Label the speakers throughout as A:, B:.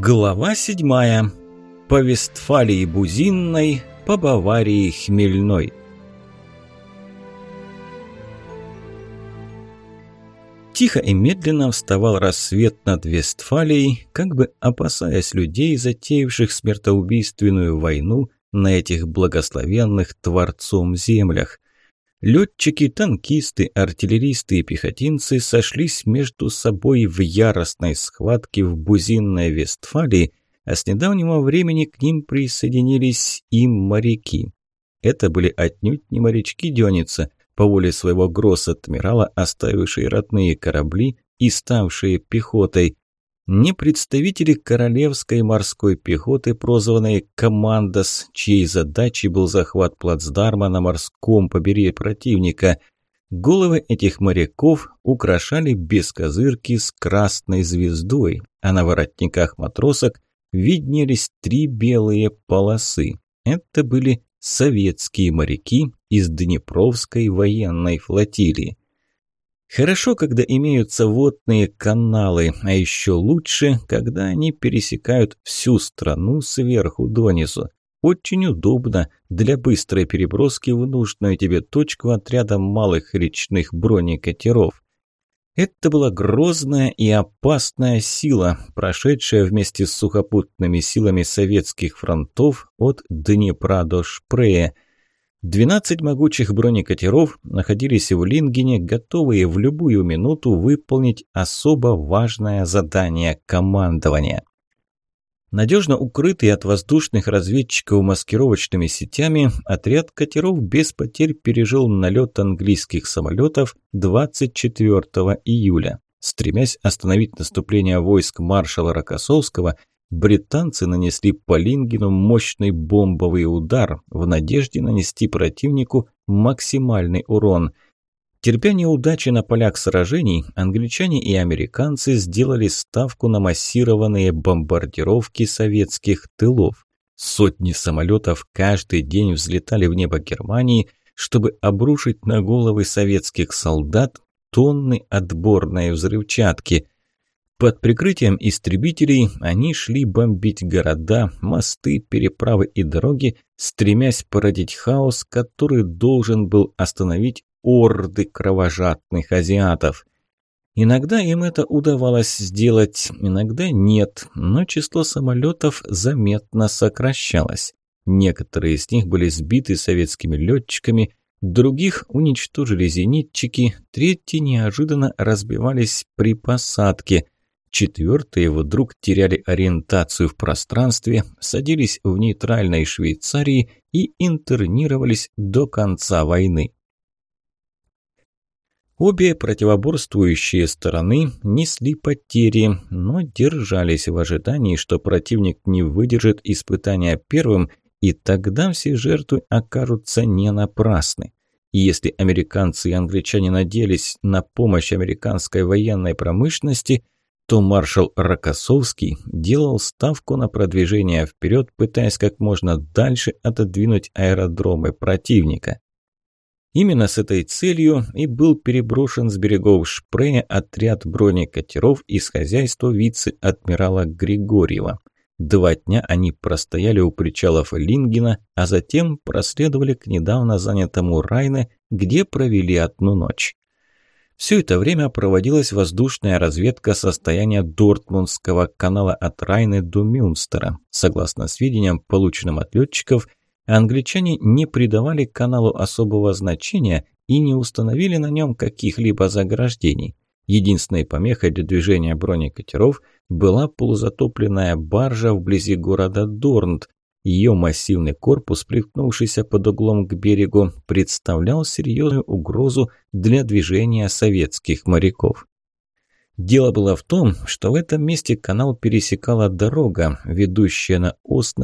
A: Глава 7. По Вестфалии Бузинной, по Баварии Хмельной. Тихо и медленно вставал рассвет над Вестфалией, как бы опасаясь людей, затеявших смертоубийственную войну на этих благословенных Творцом землях. Летчики, танкисты, артиллеристы и пехотинцы сошлись между собой в яростной схватке в Бузинной Вестфалии, а с недавнего времени к ним присоединились и моряки. Это были отнюдь не морячки Дёница, по воле своего гросс-адмирала, оставившие родные корабли и ставшие пехотой ни представители Королевской морской пехоты, прозванной «Командос», чьей задачей был захват плацдарма на морском побережье противника. Головы этих моряков украшали бескозырки с красной звездой, а на воротниках матросок виднелись три белые полосы. Это были советские моряки из Днепровской военной флотилии. Хорошо, когда имеются водные каналы, а еще лучше, когда они пересекают всю страну сверху донизу. Очень удобно для быстрой переброски в нужную тебе точку отряда малых речных бронекатеров. Это была грозная и опасная сила, прошедшая вместе с сухопутными силами советских фронтов от Днепра до Шпрея – 12 могучих бронекатеров находились в Лингене, готовые в любую минуту выполнить особо важное задание командования. Надежно укрытый от воздушных разведчиков маскировочными сетями, отряд катеров без потерь пережил налет английских самолетов 24 июля. Стремясь остановить наступление войск маршала Рокоссовского, британцы нанесли по Лингену мощный бомбовый удар в надежде нанести противнику максимальный урон. Терпя неудачи на полях сражений, англичане и американцы сделали ставку на массированные бомбардировки советских тылов. Сотни самолетов каждый день взлетали в небо Германии, чтобы обрушить на головы советских солдат тонны отборной взрывчатки – под прикрытием истребителей они шли бомбить города, мосты, переправы и дороги, стремясь породить хаос, который должен был остановить орды кровожадных азиатов. Иногда им это удавалось сделать, иногда нет, но число самолетов заметно сокращалось. Некоторые из них были сбиты советскими летчиками, других уничтожили зенитчики, третьи неожиданно разбивались при посадке – Четвертые вдруг теряли ориентацию в пространстве, садились в нейтральной Швейцарии и интернировались до конца войны. Обе противоборствующие стороны несли потери, но держались в ожидании, что противник не выдержит испытания первым, и тогда все жертвы окажутся не напрасны. И если американцы и англичане надеялись на помощь американской военной промышленности, то маршал Рокоссовский делал ставку на продвижение вперед, пытаясь как можно дальше отодвинуть аэродромы противника. Именно с этой целью и был переброшен с берегов Шпрея отряд бронекатеров из хозяйства вице-адмирала Григорьева. Два дня они простояли у причалов Лингена, а затем проследовали к недавно занятому Райне, где провели одну ночь. Все это время проводилась воздушная разведка состояния Дортмундского канала от Райны до Мюнстера. Согласно сведениям, полученным от летчиков, англичане не придавали каналу особого значения и не установили на нем каких-либо заграждений. Единственной помехой для движения бронекатеров была полузатопленная баржа вблизи города Дорнт, ее массивный корпус, приткнувшийся под углом к берегу, представлял серьезную угрозу для движения советских моряков. Дело было в том, что в этом месте канал пересекала дорога, ведущая на Ост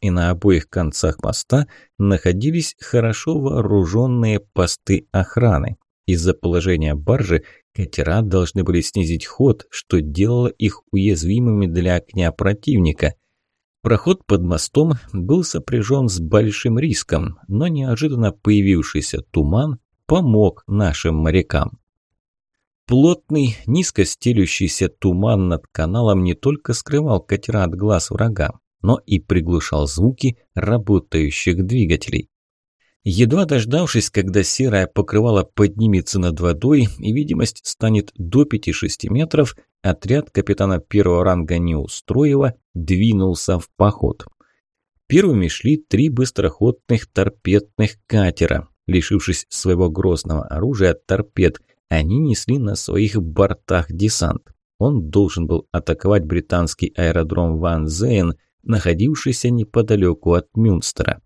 A: и на обоих концах моста находились хорошо вооруженные посты охраны. Из-за положения баржи катера должны были снизить ход, что делало их уязвимыми для огня противника – Проход под мостом был сопряжен с большим риском, но неожиданно появившийся туман помог нашим морякам. Плотный, низко стелющийся туман над каналом не только скрывал катера от глаз врага, но и приглушал звуки работающих двигателей. Едва дождавшись, когда серое покрывало поднимется над водой и видимость станет до 5-6 метров, отряд капитана первого ранга Неустроева двинулся в поход. Первыми шли три быстроходных торпедных катера. Лишившись своего грозного оружия торпед, они несли на своих бортах десант. Он должен был атаковать британский аэродром Ван Зейн, находившийся неподалеку от Мюнстера.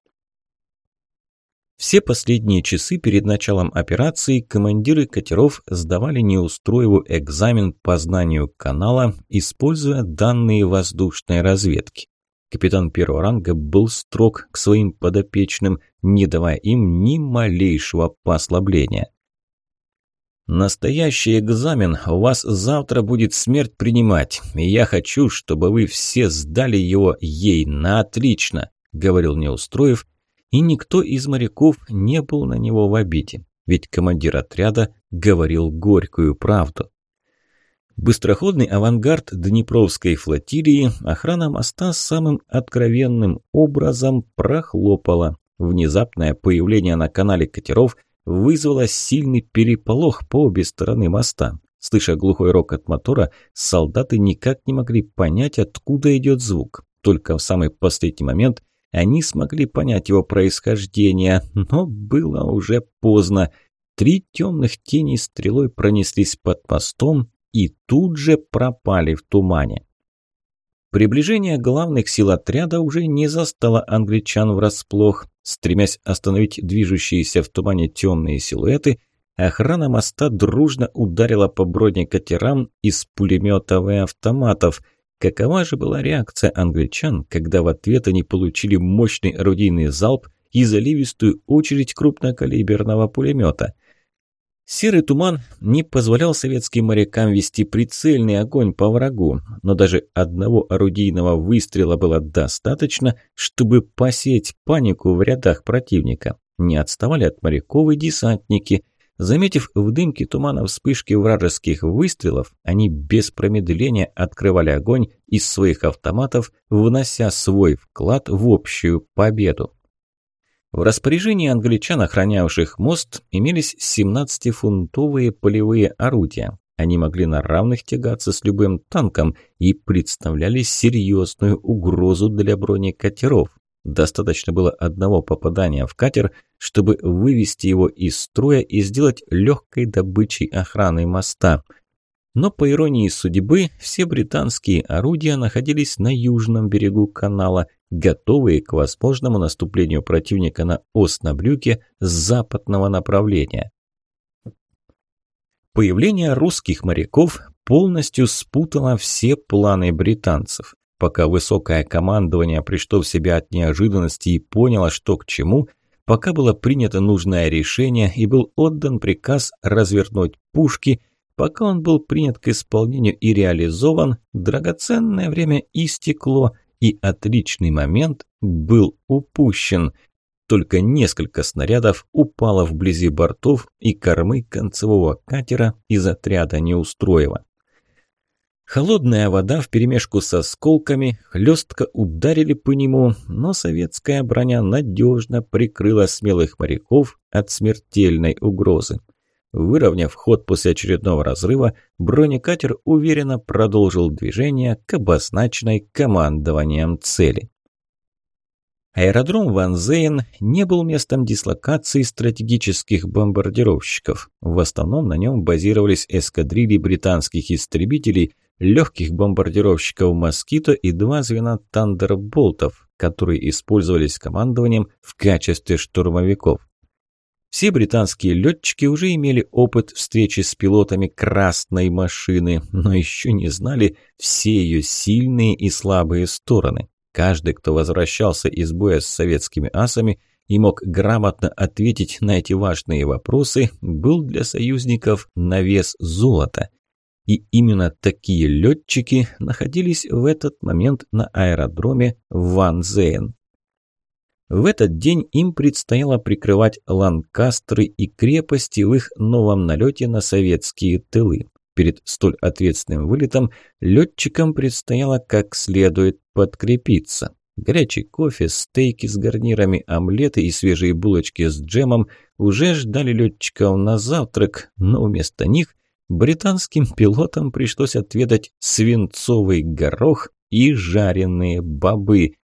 A: Все последние часы перед началом операции командиры катеров сдавали Неустроеву экзамен по знанию канала, используя данные воздушной разведки. Капитан первого ранга был строг к своим подопечным, не давая им ни малейшего послабления. «Настоящий экзамен у вас завтра будет смерть принимать, и я хочу, чтобы вы все сдали его ей на отлично», – говорил Неустроев – и никто из моряков не был на него в обиде, ведь командир отряда говорил горькую правду. Быстроходный авангард Днепровской флотилии охрана моста самым откровенным образом прохлопала. Внезапное появление на канале катеров вызвало сильный переполох по обе стороны моста. Слыша глухой рок от мотора, солдаты никак не могли понять, откуда идет звук. Только в самый последний момент они смогли понять его происхождение, но было уже поздно. Три темных тени стрелой пронеслись под мостом и тут же пропали в тумане. Приближение главных сил отряда уже не застало англичан врасплох. Стремясь остановить движущиеся в тумане темные силуэты, охрана моста дружно ударила по броне катерам из пулеметов и автоматов – Какова же была реакция англичан, когда в ответ они получили мощный орудийный залп и заливистую очередь крупнокалиберного пулемета? Серый туман не позволял советским морякам вести прицельный огонь по врагу, но даже одного орудийного выстрела было достаточно, чтобы посеять панику в рядах противника. Не отставали от моряков и десантники, Заметив в дымке тумана вспышки вражеских выстрелов, они без промедления открывали огонь из своих автоматов, внося свой вклад в общую победу. В распоряжении англичан, охранявших мост, имелись 17-фунтовые полевые орудия. Они могли на равных тягаться с любым танком и представляли серьезную угрозу для бронекатеров. Достаточно было одного попадания в катер, чтобы вывести его из строя и сделать легкой добычей охраны моста. Но по иронии судьбы, все британские орудия находились на южном берегу канала, готовые к возможному наступлению противника на Оснабрюке с западного направления. Появление русских моряков полностью спутало все планы британцев пока высокая командование, пришло в себя от неожиданности и поняло, что к чему, пока было принято нужное решение и был отдан приказ развернуть пушки, пока он был принят к исполнению и реализован, драгоценное время истекло, и отличный момент был упущен. Только несколько снарядов упало вблизи бортов и кормы концевого катера из отряда Неустроева. Холодная вода вперемешку со осколками хлестко ударили по нему, но советская броня надежно прикрыла смелых моряков от смертельной угрозы. Выровняв ход после очередного разрыва, бронекатер уверенно продолжил движение к обозначенной командованием цели. Аэродром Ван Зейн не был местом дислокации стратегических бомбардировщиков. В основном на нем базировались эскадрильи британских истребителей – легких бомбардировщиков «Москита» и два звена «Тандерболтов», которые использовались командованием в качестве штурмовиков. Все британские летчики уже имели опыт встречи с пилотами «Красной машины», но еще не знали все ее сильные и слабые стороны. Каждый, кто возвращался из боя с советскими асами и мог грамотно ответить на эти важные вопросы, был для союзников на вес золота. И именно такие летчики находились в этот момент на аэродроме Ванзейн. В этот день им предстояло прикрывать Ланкастры и крепости в их новом налете на советские тылы. Перед столь ответственным вылетом летчикам предстояло как следует подкрепиться. Горячий кофе, стейки с гарнирами, омлеты и свежие булочки с джемом уже ждали летчиков на завтрак, но вместо них британским пилотам пришлось отведать свинцовый горох и жареные бобы.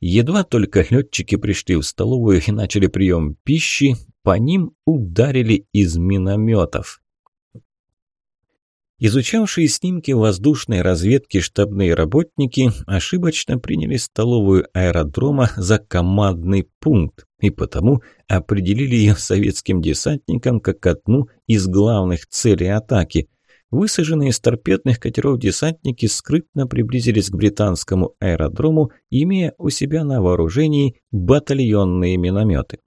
A: Едва только летчики пришли в столовую и начали прием пищи, по ним ударили из минометов. Изучавшие снимки воздушной разведки штабные работники ошибочно приняли столовую аэродрома за командный пункт и потому определили ее советским десантникам как одну из главных целей атаки. Высаженные из торпедных катеров десантники скрытно приблизились к британскому аэродрому, имея у себя на вооружении батальонные минометы.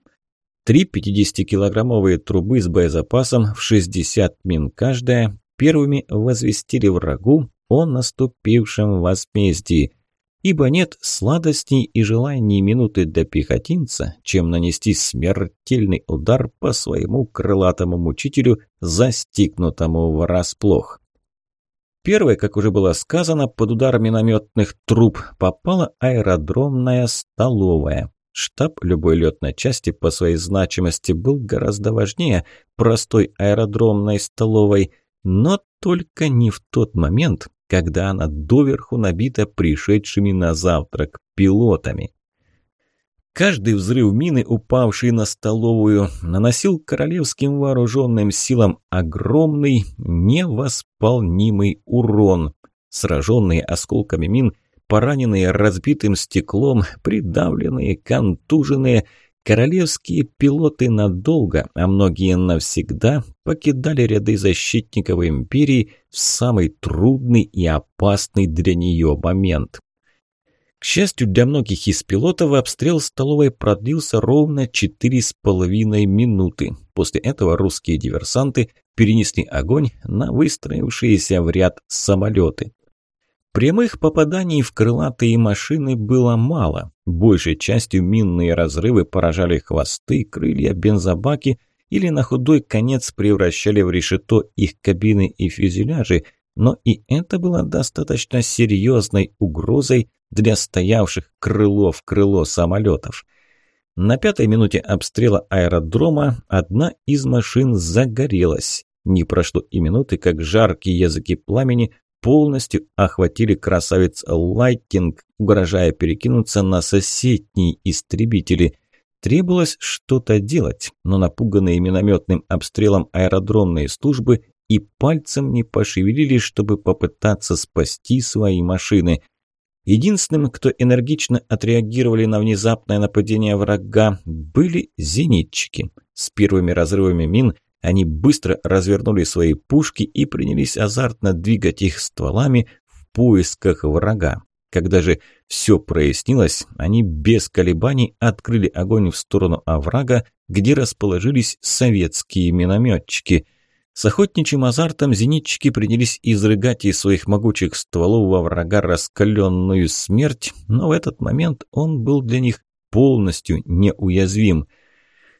A: Три 50-килограммовые трубы с боезапасом в 60 мин каждая первыми возвестили врагу о наступившем возмездии – ибо нет сладостей и желаний минуты до пехотинца, чем нанести смертельный удар по своему крылатому мучителю, застигнутому врасплох. Первой, как уже было сказано, под удар минометных труб попала аэродромная столовая. Штаб любой летной части по своей значимости был гораздо важнее простой аэродромной столовой, но только не в тот момент, когда она доверху набита пришедшими на завтрак пилотами. Каждый взрыв мины, упавший на столовую, наносил королевским вооруженным силам огромный, невосполнимый урон. Сраженные осколками мин, пораненные разбитым стеклом, придавленные, контуженные, королевские пилоты надолго, а многие навсегда покидали ряды защитников империи в самый трудный и опасный для нее момент. К счастью для многих из пилотов, обстрел столовой продлился ровно 4,5 минуты. После этого русские диверсанты перенесли огонь на выстроившиеся в ряд самолеты. Прямых попаданий в крылатые машины было мало. Большей частью минные разрывы поражали хвосты, крылья, бензобаки – или на худой конец превращали в решето их кабины и фюзеляжи, но и это было достаточно серьезной угрозой для стоявших крыло в крыло самолетов. На пятой минуте обстрела аэродрома одна из машин загорелась. Не прошло и минуты, как жаркие языки пламени полностью охватили красавец Лайтинг, угрожая перекинуться на соседние истребители. Требовалось что-то делать, но напуганные минометным обстрелом аэродромные службы и пальцем не пошевелили, чтобы попытаться спасти свои машины. Единственным, кто энергично отреагировали на внезапное нападение врага, были зенитчики. С первыми разрывами мин они быстро развернули свои пушки и принялись азартно двигать их стволами в поисках врага. Когда же все прояснилось, они без колебаний открыли огонь в сторону оврага, где расположились советские минометчики. С охотничьим азартом зенитчики принялись изрыгать из своих могучих стволов во врага раскаленную смерть, но в этот момент он был для них полностью неуязвим.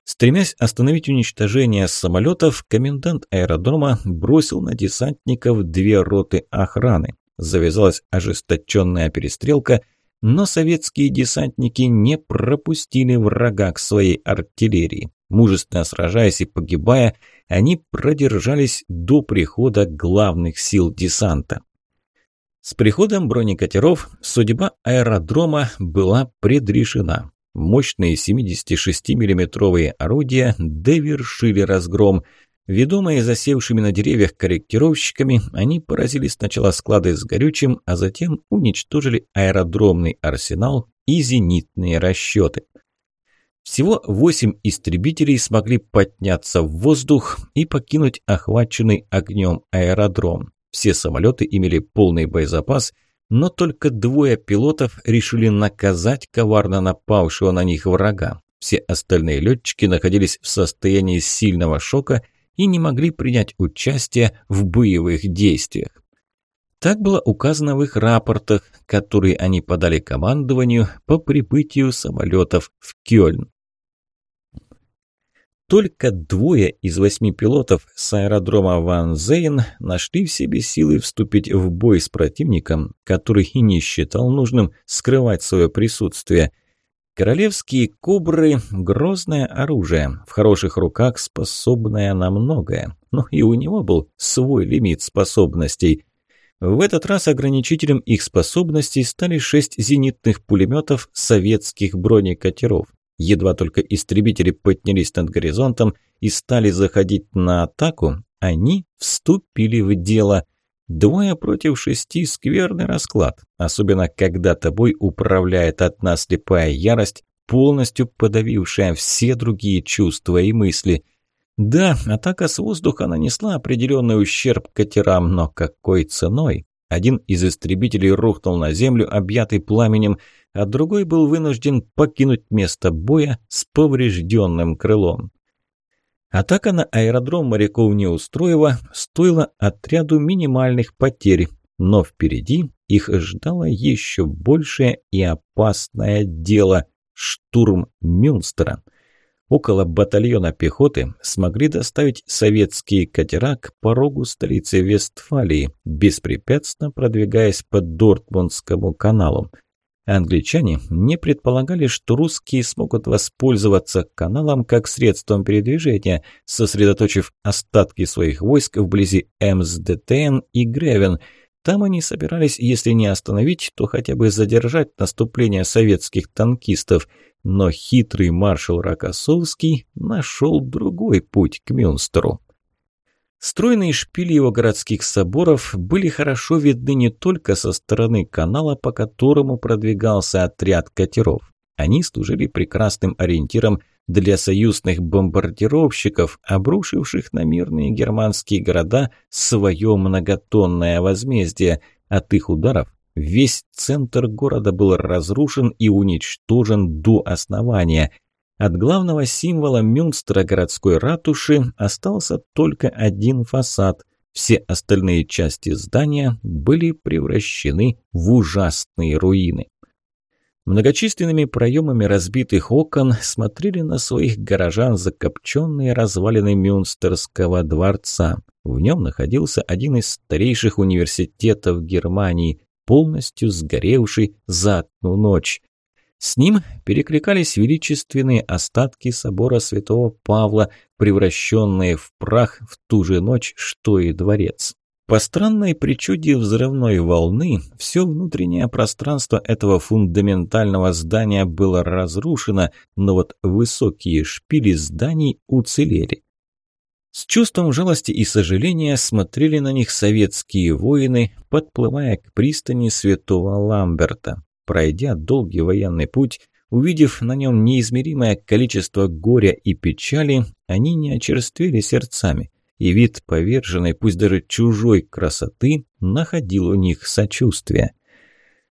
A: Стремясь остановить уничтожение самолетов, комендант аэродрома бросил на десантников две роты охраны. Завязалась ожесточенная перестрелка, но советские десантники не пропустили врага к своей артиллерии. Мужественно сражаясь и погибая, они продержались до прихода главных сил десанта. С приходом бронекатеров судьба аэродрома была предрешена. Мощные 76-миллиметровые орудия довершили разгром – Ведомые засевшими на деревьях корректировщиками, они поразили сначала склады с горючим, а затем уничтожили аэродромный арсенал и зенитные расчеты. Всего восемь истребителей смогли подняться в воздух и покинуть охваченный огнем аэродром. Все самолеты имели полный боезапас, но только двое пилотов решили наказать коварно напавшего на них врага. Все остальные летчики находились в состоянии сильного шока и не могли принять участие в боевых действиях. Так было указано в их рапортах, которые они подали командованию по прибытию самолетов в Кёльн. Только двое из восьми пилотов с аэродрома Ван Зейн нашли в себе силы вступить в бой с противником, который и не считал нужным скрывать свое присутствие. Королевские кубры – грозное оружие, в хороших руках способное на многое. Но и у него был свой лимит способностей. В этот раз ограничителем их способностей стали шесть зенитных пулеметов советских бронекатеров. Едва только истребители поднялись над горизонтом и стали заходить на атаку, они вступили в дело. Двое против шести – скверный расклад, особенно когда тобой управляет одна слепая ярость, полностью подавившая все другие чувства и мысли. Да, атака с воздуха нанесла определенный ущерб катерам, но какой ценой? Один из истребителей рухнул на землю, объятый пламенем, а другой был вынужден покинуть место боя с поврежденным крылом. Атака на аэродром моряков не устроила, стоила отряду минимальных потерь, но впереди их ждало еще большее и опасное дело – штурм Мюнстера. Около батальона пехоты смогли доставить советские катера к порогу столицы Вестфалии, беспрепятственно продвигаясь по Дортмундскому каналу – Англичане не предполагали, что русские смогут воспользоваться каналом как средством передвижения, сосредоточив остатки своих войск вблизи МСДТН и Гревен. Там они собирались, если не остановить, то хотя бы задержать наступление советских танкистов. Но хитрый маршал Рокоссовский нашел другой путь к Мюнстеру. Стройные шпили его городских соборов были хорошо видны не только со стороны канала, по которому продвигался отряд катеров. Они служили прекрасным ориентиром для союзных бомбардировщиков, обрушивших на мирные германские города свое многотонное возмездие. От их ударов весь центр города был разрушен и уничтожен до основания. От главного символа Мюнстера городской ратуши остался только один фасад. Все остальные части здания были превращены в ужасные руины. Многочисленными проемами разбитых окон смотрели на своих горожан закопченные развалины Мюнстерского дворца. В нем находился один из старейших университетов Германии, полностью сгоревший за одну ночь. С ним перекликались величественные остатки собора святого Павла, превращенные в прах в ту же ночь, что и дворец. По странной причуде взрывной волны, все внутреннее пространство этого фундаментального здания было разрушено, но вот высокие шпили зданий уцелели. С чувством жалости и сожаления смотрели на них советские воины, подплывая к пристани святого Ламберта. Пройдя долгий военный путь, увидев на нем неизмеримое количество горя и печали, они не очерствели сердцами, и вид поверженной, пусть даже чужой красоты, находил у них сочувствие.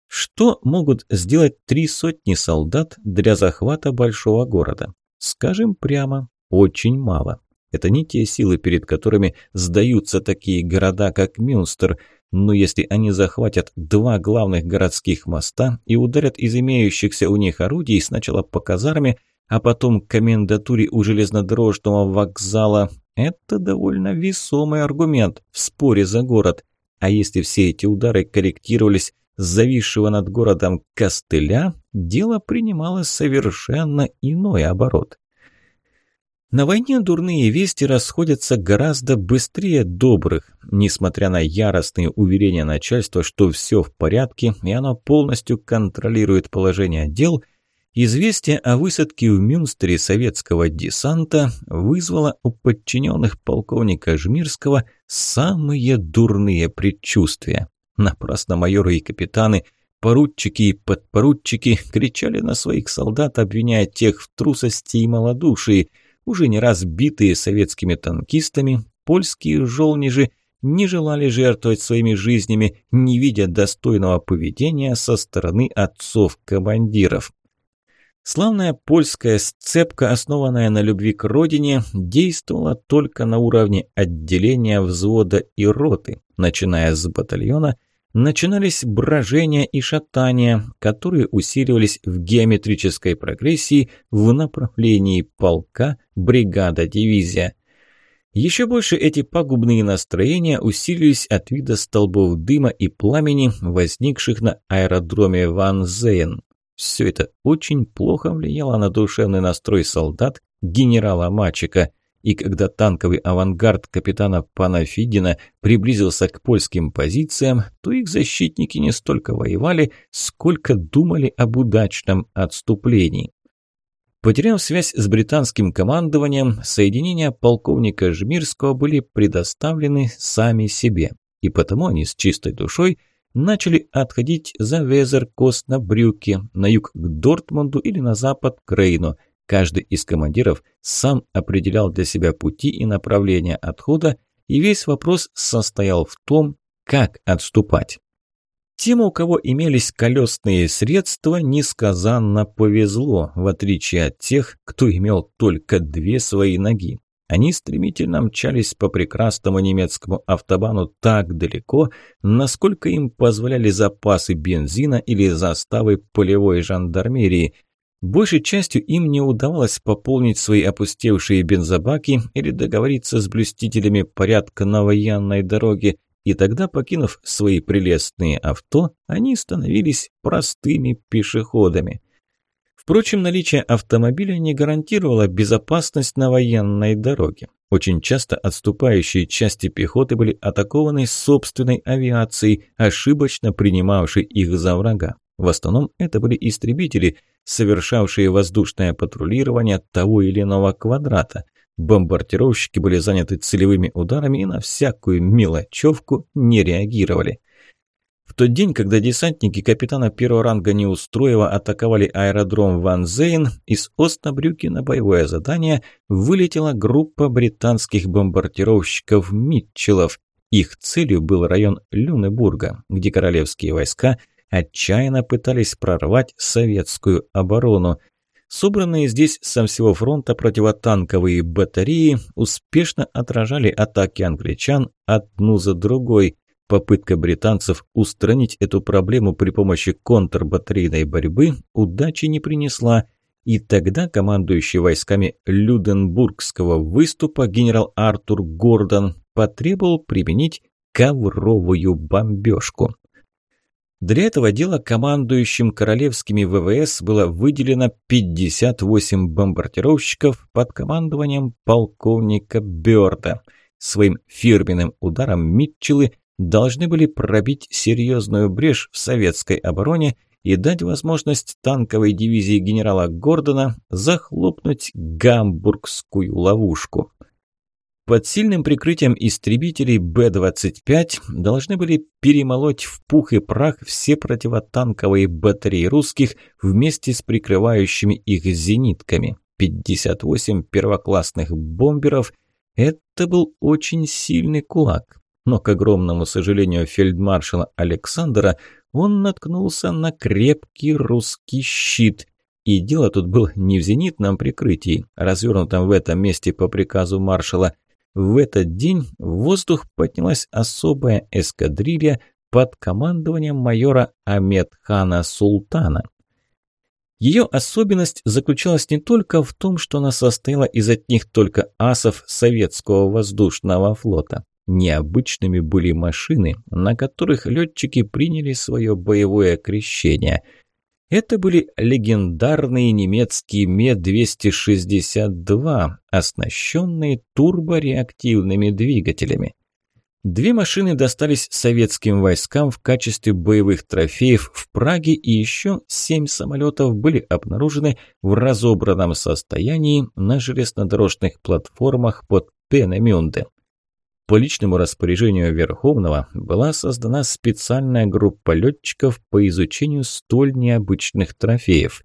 A: Что могут сделать три сотни солдат для захвата большого города? Скажем прямо, очень мало. Это не те силы, перед которыми сдаются такие города, как Мюнстер – но если они захватят два главных городских моста и ударят из имеющихся у них орудий сначала по казарме, а потом к комендатуре у железнодорожного вокзала, это довольно весомый аргумент в споре за город. А если все эти удары корректировались с зависшего над городом костыля, дело принимало совершенно иной оборот. На войне дурные вести расходятся гораздо быстрее добрых. Несмотря на яростные уверения начальства, что все в порядке и оно полностью контролирует положение дел, известие о высадке в Мюнстере советского десанта вызвало у подчиненных полковника Жмирского самые дурные предчувствия. Напрасно майоры и капитаны – поручики и подпоручики кричали на своих солдат, обвиняя тех в трусости и малодушии – уже не раз битые советскими танкистами, польские жолнижи не желали жертвовать своими жизнями, не видя достойного поведения со стороны отцов-командиров. Славная польская сцепка, основанная на любви к родине, действовала только на уровне отделения взвода и роты, начиная с батальона – начинались брожения и шатания, которые усиливались в геометрической прогрессии в направлении полка, бригада, дивизия. Еще больше эти пагубные настроения усилились от вида столбов дыма и пламени, возникших на аэродроме Ван Зейн. Все это очень плохо влияло на душевный настрой солдат генерала Мачика – и когда танковый авангард капитана Панафидина приблизился к польским позициям, то их защитники не столько воевали, сколько думали об удачном отступлении. Потеряв связь с британским командованием, соединения полковника Жмирского были предоставлены сами себе, и потому они с чистой душой начали отходить за Везеркост на Брюки, на юг к Дортмунду или на запад к Рейну – Каждый из командиров сам определял для себя пути и направления отхода, и весь вопрос состоял в том, как отступать. Тем, у кого имелись колесные средства, несказанно повезло, в отличие от тех, кто имел только две свои ноги. Они стремительно мчались по прекрасному немецкому автобану так далеко, насколько им позволяли запасы бензина или заставы полевой жандармерии – Большей частью им не удавалось пополнить свои опустевшие бензобаки или договориться с блюстителями порядка на военной дороге, и тогда, покинув свои прелестные авто, они становились простыми пешеходами. Впрочем, наличие автомобиля не гарантировало безопасность на военной дороге. Очень часто отступающие части пехоты были атакованы собственной авиацией, ошибочно принимавшей их за врага. В основном это были истребители, совершавшие воздушное патрулирование того или иного квадрата. Бомбардировщики были заняты целевыми ударами и на всякую мелочевку не реагировали. В тот день, когда десантники капитана первого ранга Неустроева атаковали аэродром Ван Зейн, из остабрюки на боевое задание вылетела группа британских бомбардировщиков Митчелов. Их целью был район Люнебурга, где королевские войска – отчаянно пытались прорвать советскую оборону. Собранные здесь со всего фронта противотанковые батареи успешно отражали атаки англичан одну за другой. Попытка британцев устранить эту проблему при помощи контрбатарейной борьбы удачи не принесла, и тогда командующий войсками Люденбургского выступа генерал Артур Гордон потребовал применить ковровую бомбежку. Для этого дела командующим королевскими ВВС было выделено 58 бомбардировщиков под командованием полковника Бёрда. Своим фирменным ударом Митчеллы должны были пробить серьезную брешь в советской обороне и дать возможность танковой дивизии генерала Гордона захлопнуть гамбургскую ловушку. Под сильным прикрытием истребителей Б-25 должны были перемолоть в пух и прах все противотанковые батареи русских вместе с прикрывающими их зенитками. 58 первоклассных бомберов – это был очень сильный кулак. Но, к огромному сожалению фельдмаршала Александра, он наткнулся на крепкий русский щит – и дело тут было не в зенитном прикрытии, развернутом в этом месте по приказу маршала в этот день в воздух поднялась особая эскадрилья под командованием майора Амедхана Султана. Ее особенность заключалась не только в том, что она состояла из одних только асов советского воздушного флота. Необычными были машины, на которых летчики приняли свое боевое крещение – это были легендарные немецкие Ме-262, оснащенные турбореактивными двигателями. Две машины достались советским войскам в качестве боевых трофеев в Праге, и еще семь самолетов были обнаружены в разобранном состоянии на железнодорожных платформах под Пенемюнде. По личному распоряжению Верховного была создана специальная группа летчиков по изучению столь необычных трофеев.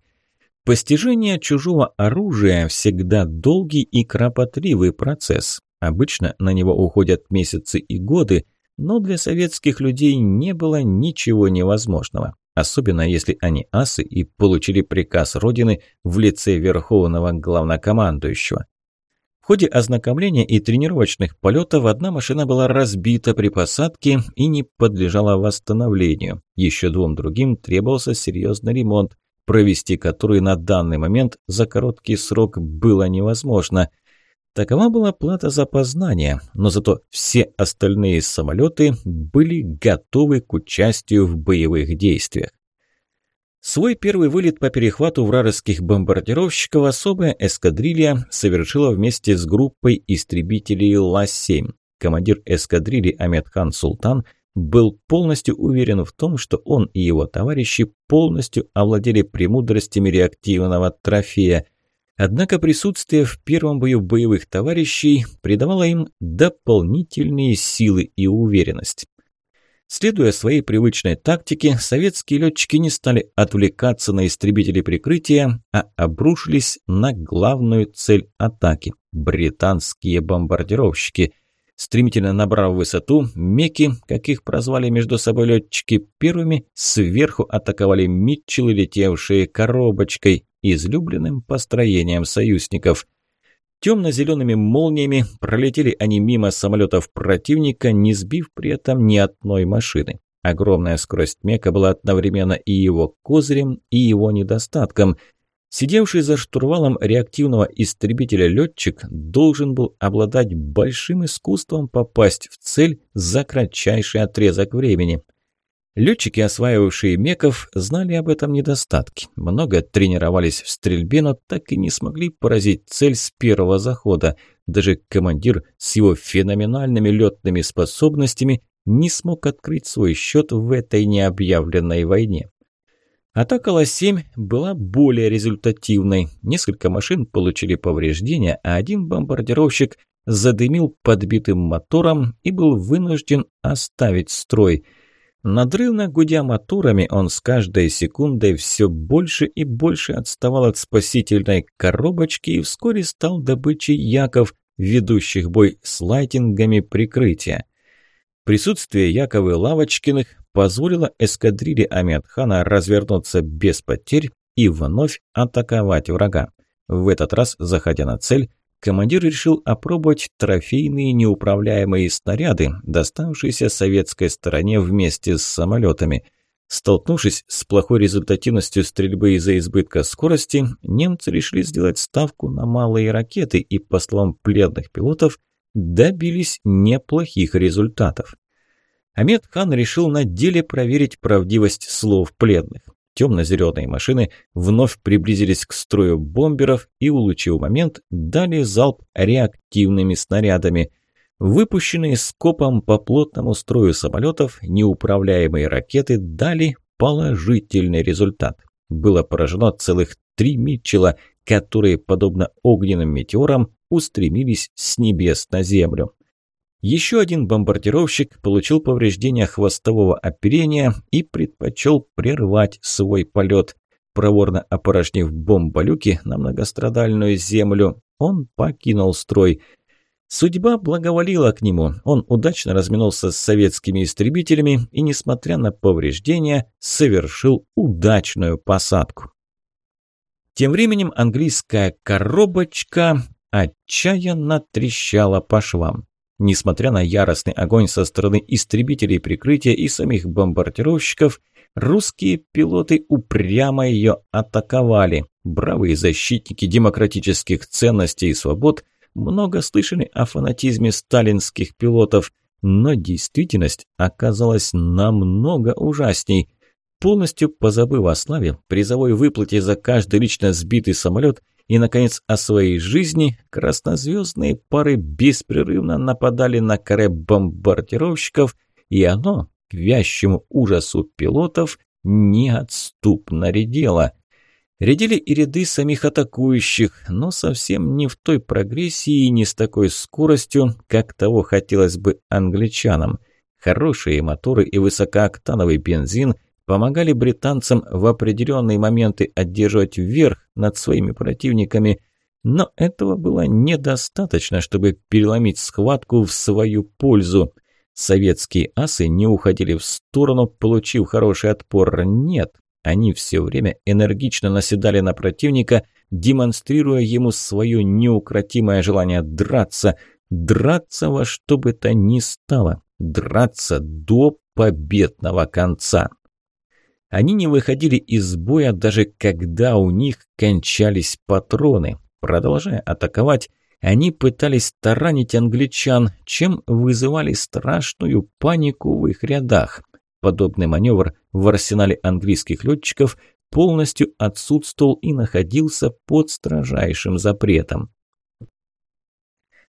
A: Постижение чужого оружия всегда долгий и кропотливый процесс. Обычно на него уходят месяцы и годы, но для советских людей не было ничего невозможного, особенно если они асы и получили приказ Родины в лице Верховного Главнокомандующего. В ходе ознакомления и тренировочных полетов одна машина была разбита при посадке и не подлежала восстановлению. Еще двум другим требовался серьезный ремонт, провести который на данный момент за короткий срок было невозможно. Такова была плата за познание, но зато все остальные самолеты были готовы к участию в боевых действиях. Свой первый вылет по перехвату вражеских бомбардировщиков особая эскадрилья совершила вместе с группой истребителей Ла-7. Командир эскадрильи Аметхан Султан был полностью уверен в том, что он и его товарищи полностью овладели премудростями реактивного трофея. Однако присутствие в первом бою боевых товарищей придавало им дополнительные силы и уверенность. Следуя своей привычной тактике, советские летчики не стали отвлекаться на истребители прикрытия, а обрушились на главную цель атаки – британские бомбардировщики. Стремительно набрав высоту, меки, как их прозвали между собой летчики, первыми сверху атаковали Митчелы, летевшие коробочкой, излюбленным построением союзников. Темно-зелеными молниями пролетели они мимо самолетов противника, не сбив при этом ни одной машины. Огромная скорость Мека была одновременно и его козырем, и его недостатком. Сидевший за штурвалом реактивного истребителя летчик должен был обладать большим искусством попасть в цель за кратчайший отрезок времени – Летчики, осваивавшие Меков, знали об этом недостатке. Много тренировались в стрельбе, но так и не смогли поразить цель с первого захода. Даже командир с его феноменальными летными способностями не смог открыть свой счет в этой необъявленной войне. Атака Ла-7 была более результативной. Несколько машин получили повреждения, а один бомбардировщик задымил подбитым мотором и был вынужден оставить строй – Надрывно гудя моторами, он с каждой секундой все больше и больше отставал от спасительной коробочки и вскоре стал добычей яков, ведущих бой с лайтингами прикрытия. Присутствие Якова Лавочкиных позволило эскадриле Амятхана развернуться без потерь и вновь атаковать врага. В этот раз, заходя на цель, командир решил опробовать трофейные неуправляемые снаряды, доставшиеся советской стороне вместе с самолетами. Столкнувшись с плохой результативностью стрельбы из-за избытка скорости, немцы решили сделать ставку на малые ракеты и, по словам пледных пилотов, добились неплохих результатов. Амед Хан решил на деле проверить правдивость слов пледных темно-зеленые машины вновь приблизились к строю бомберов и, улучив момент, дали залп реактивными снарядами. Выпущенные скопом по плотному строю самолетов неуправляемые ракеты дали положительный результат. Было поражено целых три Митчелла, которые, подобно огненным метеорам, устремились с небес на землю. Еще один бомбардировщик получил повреждения хвостового оперения и предпочел прервать свой полет. Проворно опорожнив бомболюки на многострадальную землю, он покинул строй. Судьба благоволила к нему. Он удачно разминулся с советскими истребителями и, несмотря на повреждения, совершил удачную посадку. Тем временем английская коробочка отчаянно трещала по швам. Несмотря на яростный огонь со стороны истребителей прикрытия и самих бомбардировщиков, русские пилоты упрямо ее атаковали. Бравые защитники демократических ценностей и свобод много слышали о фанатизме сталинских пилотов, но действительность оказалась намного ужасней. Полностью позабыв о славе, призовой выплате за каждый лично сбитый самолет – и, наконец, о своей жизни, краснозвездные пары беспрерывно нападали на каре бомбардировщиков, и оно, к вящему ужасу пилотов, неотступно редело. Редели и ряды самих атакующих, но совсем не в той прогрессии и не с такой скоростью, как того хотелось бы англичанам. Хорошие моторы и высокооктановый бензин – помогали британцам в определенные моменты одерживать верх над своими противниками, но этого было недостаточно, чтобы переломить схватку в свою пользу. Советские асы не уходили в сторону, получив хороший отпор. Нет, они все время энергично наседали на противника, демонстрируя ему свое неукротимое желание драться, драться во что бы то ни стало, драться до победного конца. Они не выходили из боя, даже когда у них кончались патроны. Продолжая атаковать, они пытались таранить англичан, чем вызывали страшную панику в их рядах. Подобный маневр в арсенале английских летчиков полностью отсутствовал и находился под строжайшим запретом.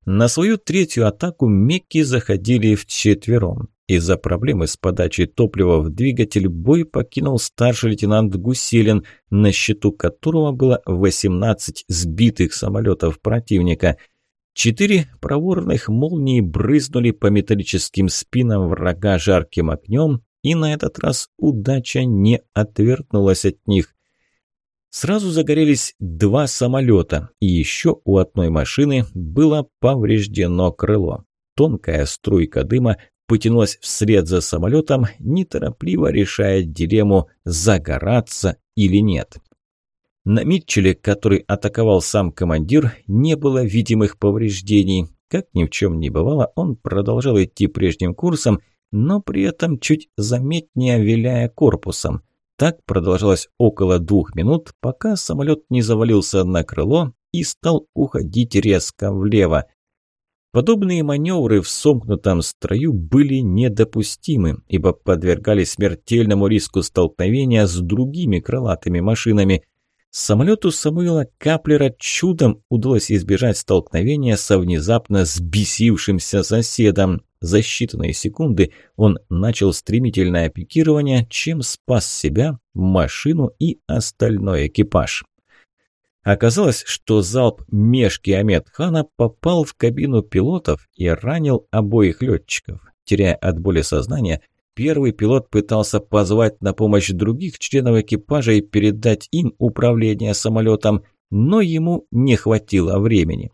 A: На свою третью атаку Мекки заходили вчетвером. Из-за проблемы с подачей топлива в двигатель бой покинул старший лейтенант Гуселин, на счету которого было 18 сбитых самолетов противника. Четыре проворных молнии брызнули по металлическим спинам врага жарким огнем, и на этот раз удача не отвернулась от них. Сразу загорелись два самолета, и еще у одной машины было повреждено крыло. Тонкая струйка дыма потянулась вслед за самолетом, неторопливо решая дилемму «загораться или нет». На Митчеле, который атаковал сам командир, не было видимых повреждений. Как ни в чем не бывало, он продолжал идти прежним курсом, но при этом чуть заметнее виляя корпусом. Так продолжалось около двух минут, пока самолет не завалился на крыло и стал уходить резко влево. Подобные маневры в сомкнутом строю были недопустимы, ибо подвергали смертельному риску столкновения с другими крылатыми машинами. Самолету Самуила Каплера чудом удалось избежать столкновения со внезапно сбесившимся соседом. За считанные секунды он начал стремительное пикирование, чем спас себя, машину и остальной экипаж. Оказалось, что залп Мешки Амедхана попал в кабину пилотов и ранил обоих летчиков. Теряя от боли сознание, первый пилот пытался позвать на помощь других членов экипажа и передать им управление самолетом, но ему не хватило времени.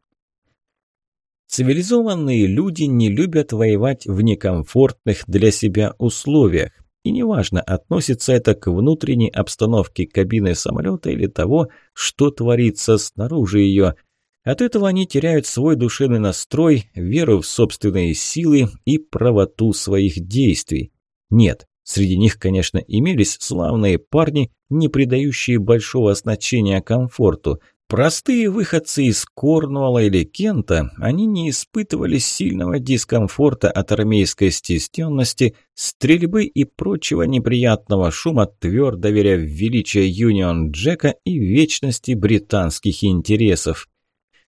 A: Цивилизованные люди не любят воевать в некомфортных для себя условиях. И неважно, относится это к внутренней обстановке кабины самолета или того, что творится снаружи ее. От этого они теряют свой душевный настрой, веру в собственные силы и правоту своих действий. Нет, среди них, конечно, имелись славные парни, не придающие большого значения комфорту – Простые выходцы из Корнуолла или Кента, они не испытывали сильного дискомфорта от армейской стесненности, стрельбы и прочего неприятного шума, твердо веря в величие Юнион Джека и вечности британских интересов.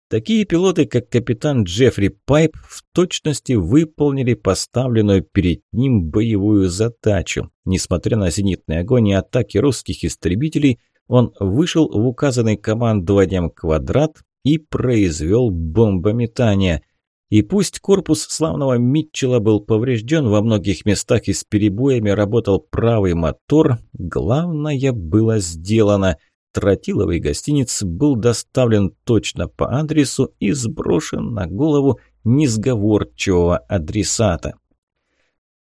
A: Такие пилоты, как капитан Джеффри Пайп, в точности выполнили поставленную перед ним боевую задачу. Несмотря на зенитный огонь и атаки русских истребителей – он вышел в указанный командованием квадрат и произвел бомбометание. И пусть корпус славного Митчелла был поврежден во многих местах и с перебоями работал правый мотор, главное было сделано. Тротиловый гостиниц был доставлен точно по адресу и сброшен на голову несговорчивого адресата.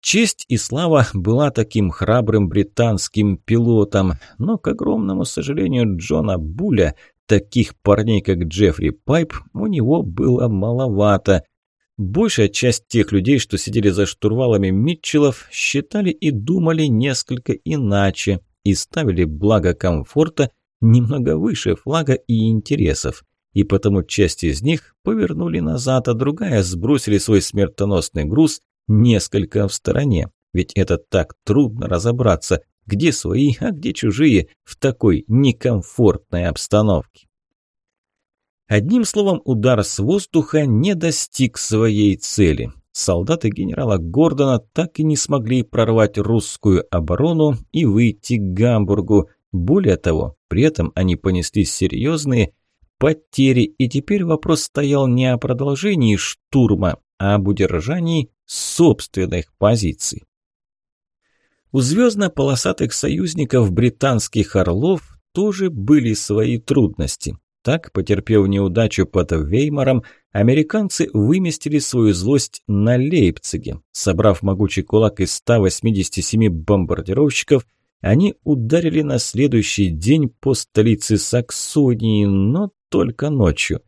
A: Честь и слава была таким храбрым британским пилотом, но, к огромному сожалению, Джона Буля, таких парней, как Джеффри Пайп, у него было маловато. Большая часть тех людей, что сидели за штурвалами Митчеллов, считали и думали несколько иначе и ставили благо комфорта немного выше флага и интересов и потому часть из них повернули назад, а другая сбросили свой смертоносный груз несколько в стороне. Ведь это так трудно разобраться, где свои, а где чужие в такой некомфортной обстановке. Одним словом, удар с воздуха не достиг своей цели. Солдаты генерала Гордона так и не смогли прорвать русскую оборону и выйти к Гамбургу. Более того, при этом они понесли серьезные потери, и теперь вопрос стоял не о продолжении штурма, об удержании собственных позиций. У звездно-полосатых союзников британских «Орлов» тоже были свои трудности. Так, потерпев неудачу под Веймаром, американцы выместили свою злость на Лейпциге. Собрав могучий кулак из 187 бомбардировщиков, они ударили на следующий день по столице Саксонии, но только ночью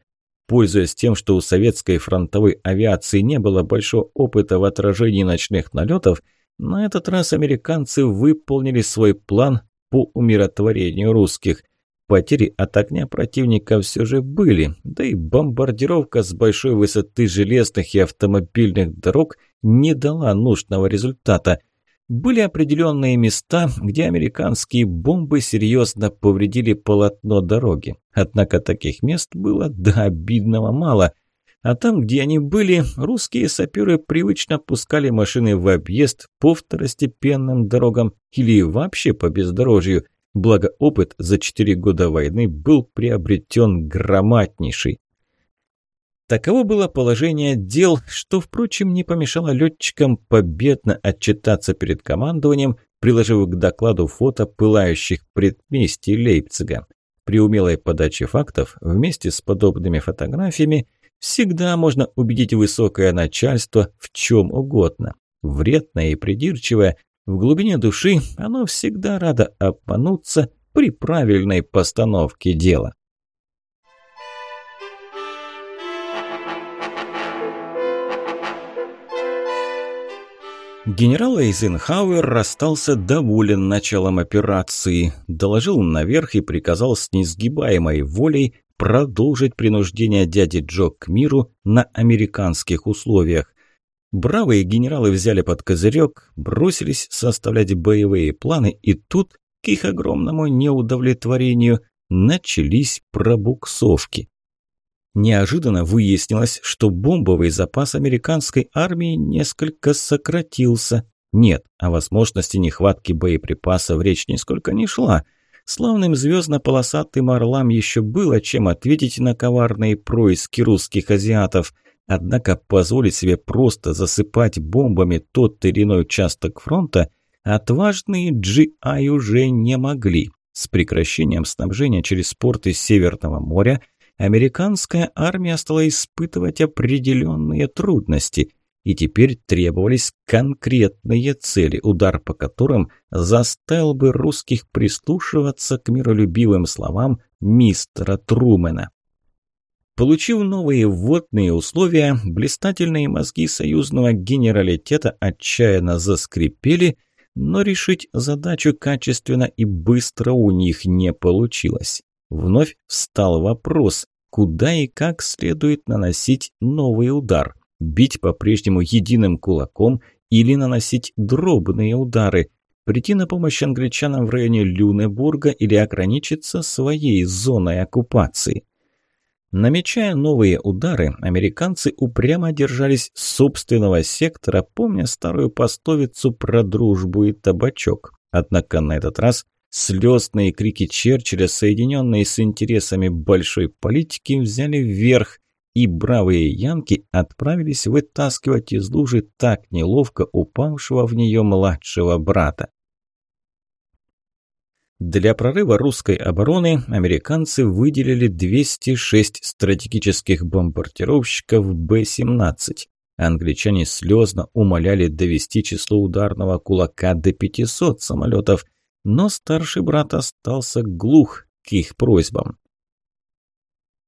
A: пользуясь тем, что у советской фронтовой авиации не было большого опыта в отражении ночных налетов, на этот раз американцы выполнили свой план по умиротворению русских. Потери от огня противника все же были, да и бомбардировка с большой высоты железных и автомобильных дорог не дала нужного результата – были определенные места, где американские бомбы серьезно повредили полотно дороги. Однако таких мест было до обидного мало. А там, где они были, русские саперы привычно пускали машины в объезд по второстепенным дорогам или вообще по бездорожью. Благо опыт за четыре года войны был приобретен громаднейший. Таково было положение дел, что, впрочем, не помешало летчикам победно отчитаться перед командованием, приложив к докладу фото пылающих предместий Лейпцига. При умелой подаче фактов вместе с подобными фотографиями всегда можно убедить высокое начальство в чем угодно. Вредное и придирчивое, в глубине души оно всегда радо обмануться при правильной постановке дела. Генерал Эйзенхауэр расстался доволен началом операции, доложил наверх и приказал с несгибаемой волей продолжить принуждение дяди Джо к миру на американских условиях. Бравые генералы взяли под козырек, бросились составлять боевые планы, и тут, к их огромному неудовлетворению, начались пробуксовки. Неожиданно выяснилось, что бомбовый запас американской армии несколько сократился. Нет, о возможности нехватки боеприпасов речь нисколько не шла. Славным звездно-полосатым орлам еще было чем ответить на коварные происки русских азиатов. Однако позволить себе просто засыпать бомбами тот или иной участок фронта отважные GI уже не могли. С прекращением снабжения через порты Северного моря – американская армия стала испытывать определенные трудности и теперь требовались конкретные цели, удар по которым заставил бы русских прислушиваться к миролюбивым словам мистера Трумена. Получив новые вводные условия, блистательные мозги союзного генералитета отчаянно заскрипели, но решить задачу качественно и быстро у них не получилось. Вновь встал вопрос, куда и как следует наносить новый удар. Бить по-прежнему единым кулаком или наносить дробные удары. Прийти на помощь англичанам в районе Люнебурга или ограничиться своей зоной оккупации. Намечая новые удары, американцы упрямо держались собственного сектора, помня старую пословицу про дружбу и табачок. Однако на этот раз Слезные крики Черчилля, соединенные с интересами большой политики, взяли вверх, и бравые янки отправились вытаскивать из лужи так неловко упавшего в нее младшего брата. Для прорыва русской обороны американцы выделили 206 стратегических бомбардировщиков Б-17. Англичане слезно умоляли довести число ударного кулака до 500 самолетов – но старший брат остался глух к их просьбам.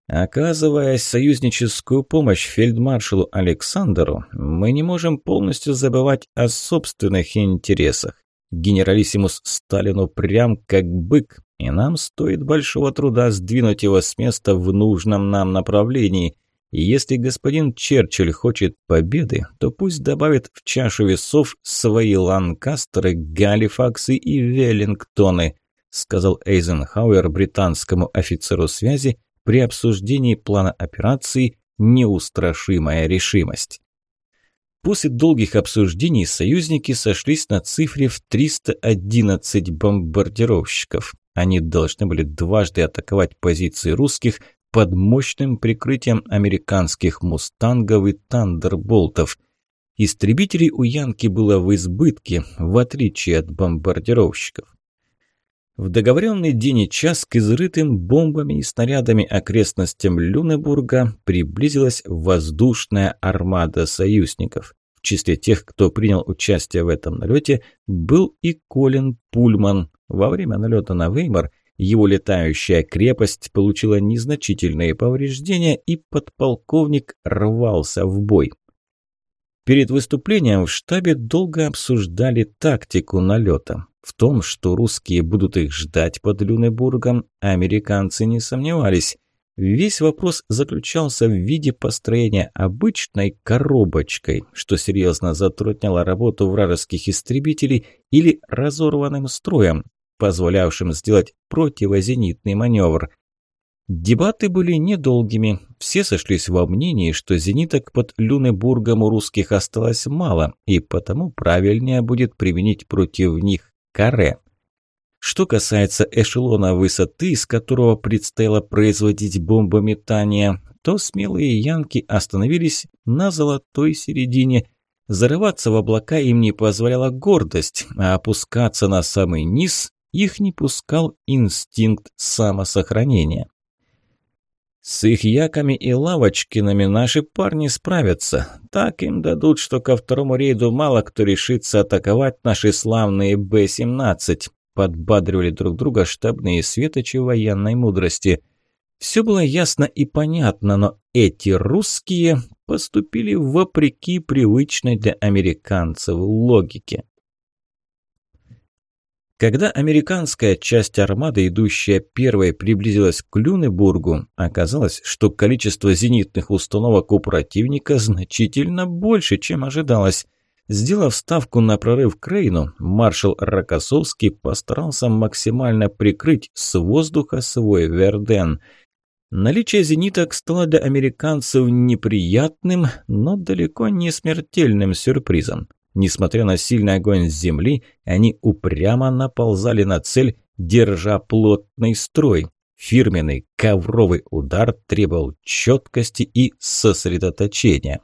A: Оказывая союзническую помощь фельдмаршалу Александру, мы не можем полностью забывать о собственных интересах. Генералиссимус Сталин прям как бык, и нам стоит большого труда сдвинуть его с места в нужном нам направлении. Если господин Черчилль хочет победы, то пусть добавит в чашу весов свои Ланкастеры, Галифаксы и Веллингтоны, сказал Эйзенхауэр британскому офицеру связи при обсуждении плана операции «Неустрашимая решимость». После долгих обсуждений союзники сошлись на цифре в 311 бомбардировщиков. Они должны были дважды атаковать позиции русских – под мощным прикрытием американских «Мустангов» и «Тандерболтов». Истребителей у Янки было в избытке, в отличие от бомбардировщиков. В договоренный день и час к изрытым бомбами и снарядами окрестностям Люнебурга приблизилась воздушная армада союзников. В числе тех, кто принял участие в этом налете, был и Колин Пульман. Во время налета на Веймар – его летающая крепость получила незначительные повреждения, и подполковник рвался в бой. Перед выступлением в штабе долго обсуждали тактику налета. В том, что русские будут их ждать под Люнебургом, американцы не сомневались. Весь вопрос заключался в виде построения обычной коробочкой, что серьезно затрудняло работу вражеских истребителей или разорванным строем, позволявшим сделать противозенитный маневр. Дебаты были недолгими. Все сошлись во мнении, что зениток под Люнебургом у русских осталось мало, и потому правильнее будет применить против них каре. Что касается эшелона высоты, с которого предстояло производить бомбометание, то смелые янки остановились на золотой середине. Зарываться в облака им не позволяла гордость, а опускаться на самый низ их не пускал инстинкт самосохранения. С их яками и лавочкинами наши парни справятся. Так им дадут, что ко второму рейду мало кто решится атаковать наши славные Б-17. Подбадривали друг друга штабные светочи военной мудрости. Все было ясно и понятно, но эти русские поступили вопреки привычной для американцев логике. Когда американская часть армады, идущая первой, приблизилась к Люнебургу, оказалось, что количество зенитных установок у противника значительно больше, чем ожидалось. Сделав ставку на прорыв к Рейну, маршал Рокоссовский постарался максимально прикрыть с воздуха свой Верден. Наличие зениток стало для американцев неприятным, но далеко не смертельным сюрпризом. Несмотря на сильный огонь с земли, они упрямо наползали на цель, держа плотный строй. Фирменный ковровый удар требовал четкости и сосредоточения.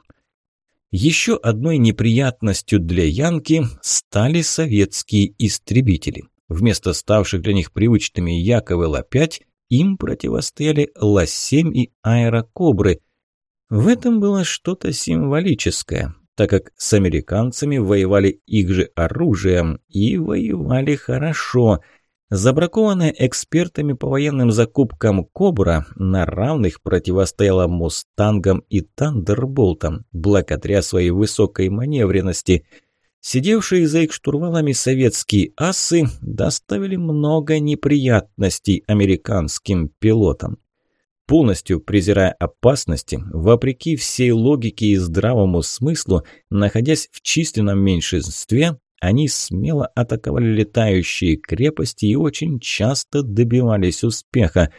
A: Еще одной неприятностью для Янки стали советские истребители. Вместо ставших для них привычными Яков и Ла-5, им противостояли Ла-7 и Аэрокобры. В этом было что-то символическое так как с американцами воевали игры оружием и воевали хорошо. Забракованная экспертами по военным закупкам «Кобра» на равных противостояла «Мустангам» и «Тандерболтам» благодаря своей высокой маневренности. Сидевшие за их штурвалами советские асы доставили много неприятностей американским пилотам полностью презирая опасности, вопреки всей логике и здравому смыслу, находясь в численном меньшинстве, они смело атаковали летающие крепости и очень часто добивались успеха.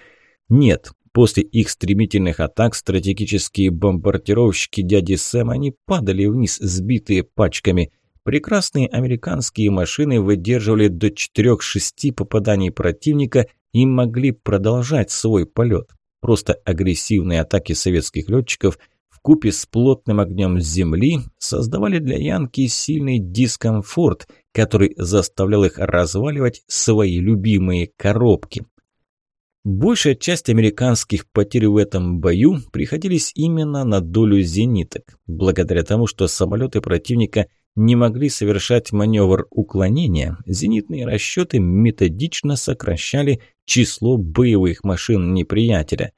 A: Нет, после их стремительных атак стратегические бомбардировщики дяди Сэма не падали вниз, сбитые пачками. Прекрасные американские машины выдерживали до 4-6 попаданий противника и могли продолжать свой полет просто агрессивные атаки советских летчиков в купе с плотным огнем земли создавали для Янки сильный дискомфорт, который заставлял их разваливать свои любимые коробки. Большая часть американских потерь в этом бою приходились именно на долю зениток, благодаря тому, что самолеты противника – не могли совершать маневр уклонения, зенитные расчеты методично сокращали число боевых машин неприятеля.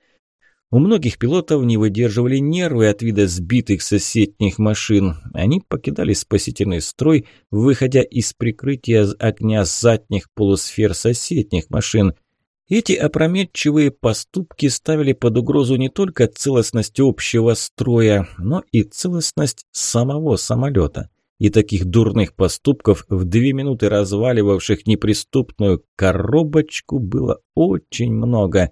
A: У многих пилотов не выдерживали нервы от вида сбитых соседних машин. Они покидали спасительный строй, выходя из прикрытия огня задних полусфер соседних машин. Эти опрометчивые поступки ставили под угрозу не только целостность общего строя, но и целостность самого самолета и таких дурных поступков в две минуты разваливавших неприступную коробочку было очень много.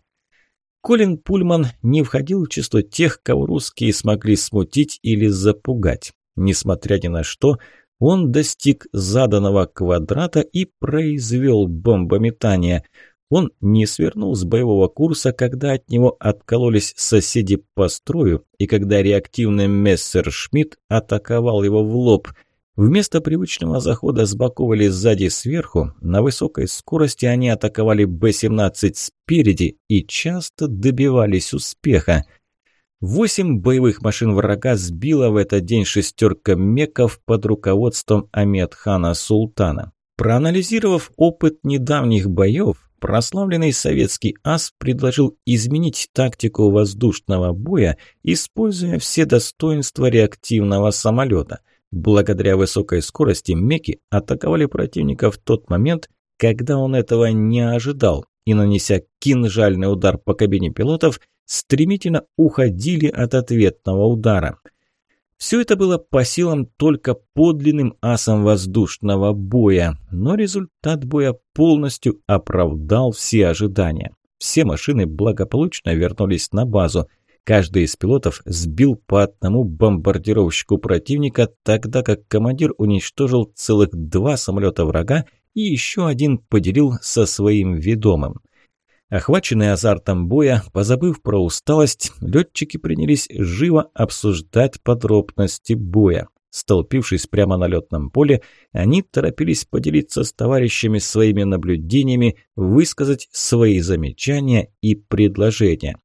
A: Колин Пульман не входил в число тех, кого русские смогли смутить или запугать. Несмотря ни на что, он достиг заданного квадрата и произвел бомбометание. Он не свернул с боевого курса, когда от него откололись соседи по строю и когда реактивный мессершмитт атаковал его в лоб – Вместо привычного захода с или сзади сверху, на высокой скорости они атаковали Б-17 спереди и часто добивались успеха. Восемь боевых машин врага сбила в этот день шестерка меков под руководством Амедхана Султана. Проанализировав опыт недавних боев, прославленный советский ас предложил изменить тактику воздушного боя, используя все достоинства реактивного самолета – Благодаря высокой скорости Мекки атаковали противника в тот момент, когда он этого не ожидал, и, нанеся кинжальный удар по кабине пилотов, стремительно уходили от ответного удара. Все это было по силам только подлинным асам воздушного боя, но результат боя полностью оправдал все ожидания. Все машины благополучно вернулись на базу – Каждый из пилотов сбил по одному бомбардировщику противника, тогда как командир уничтожил целых два самолета врага и еще один поделил со своим ведомым. Охваченные азартом боя, позабыв про усталость, летчики принялись живо обсуждать подробности боя. Столпившись прямо на летном поле, они торопились поделиться с товарищами своими наблюдениями, высказать свои замечания и предложения.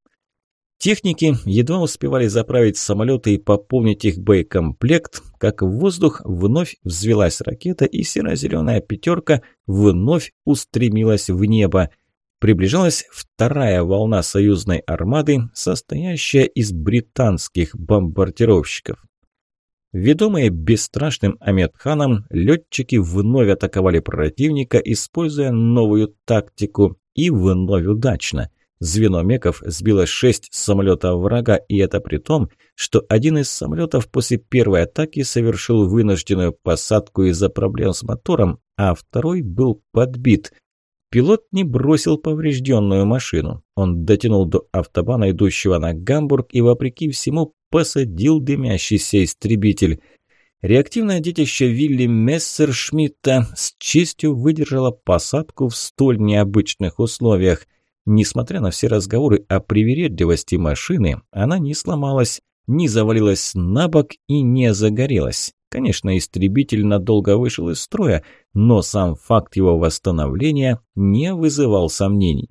A: Техники едва успевали заправить самолеты и пополнить их боекомплект, как в воздух вновь взвелась ракета, и серо-зеленая пятерка вновь устремилась в небо. Приближалась вторая волна союзной армады, состоящая из британских бомбардировщиков. Ведомые бесстрашным Аметханом, летчики вновь атаковали противника, используя новую тактику, и вновь удачно – Звено Меков сбило шесть самолетов врага, и это при том, что один из самолетов после первой атаки совершил вынужденную посадку из-за проблем с мотором, а второй был подбит. Пилот не бросил поврежденную машину. Он дотянул до автобана, идущего на Гамбург, и, вопреки всему, посадил дымящийся истребитель. Реактивное детище Вилли Мессершмитта с честью выдержало посадку в столь необычных условиях – Несмотря на все разговоры о привередливости машины, она не сломалась, не завалилась на бок и не загорелась. Конечно, истребитель надолго вышел из строя, но сам факт его восстановления не вызывал сомнений.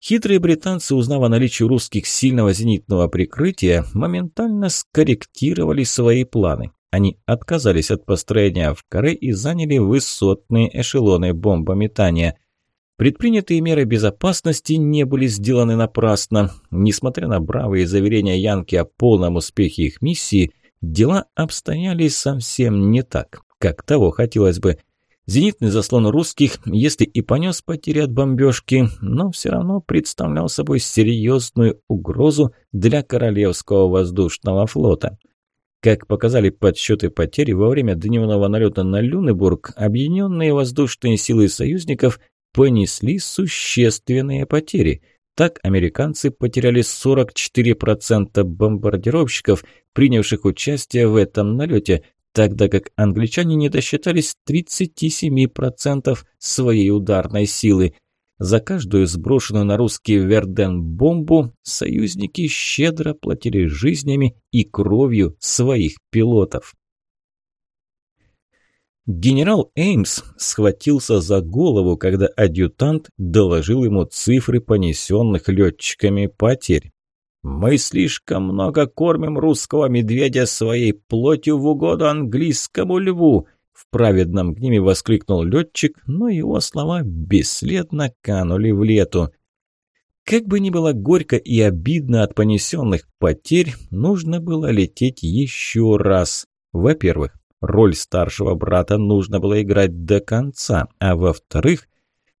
A: Хитрые британцы, узнав о наличии русских сильного зенитного прикрытия, моментально скорректировали свои планы. Они отказались от построения в коры и заняли высотные эшелоны бомбометания – Предпринятые меры безопасности не были сделаны напрасно. Несмотря на бравые заверения Янки о полном успехе их миссии, дела обстояли совсем не так, как того хотелось бы. Зенитный заслон русских, если и понес потери от бомбежки, но все равно представлял собой серьезную угрозу для Королевского воздушного флота. Как показали подсчеты потерь во время дневного налета на Люнебург, объединенные воздушные силы союзников понесли существенные потери. Так американцы потеряли 44% бомбардировщиков, принявших участие в этом налете, тогда как англичане не досчитались 37% своей ударной силы. За каждую сброшенную на русский Верден бомбу союзники щедро платили жизнями и кровью своих пилотов. Генерал Эймс схватился за голову, когда адъютант доложил ему цифры понесенных летчиками потерь. «Мы слишком много кормим русского медведя своей плотью в угоду английскому льву!» В праведном гневе воскликнул летчик, но его слова бесследно канули в лету. Как бы ни было горько и обидно от понесенных потерь, нужно было лететь еще раз. Во-первых, Роль старшего брата нужно было играть до конца, а во-вторых,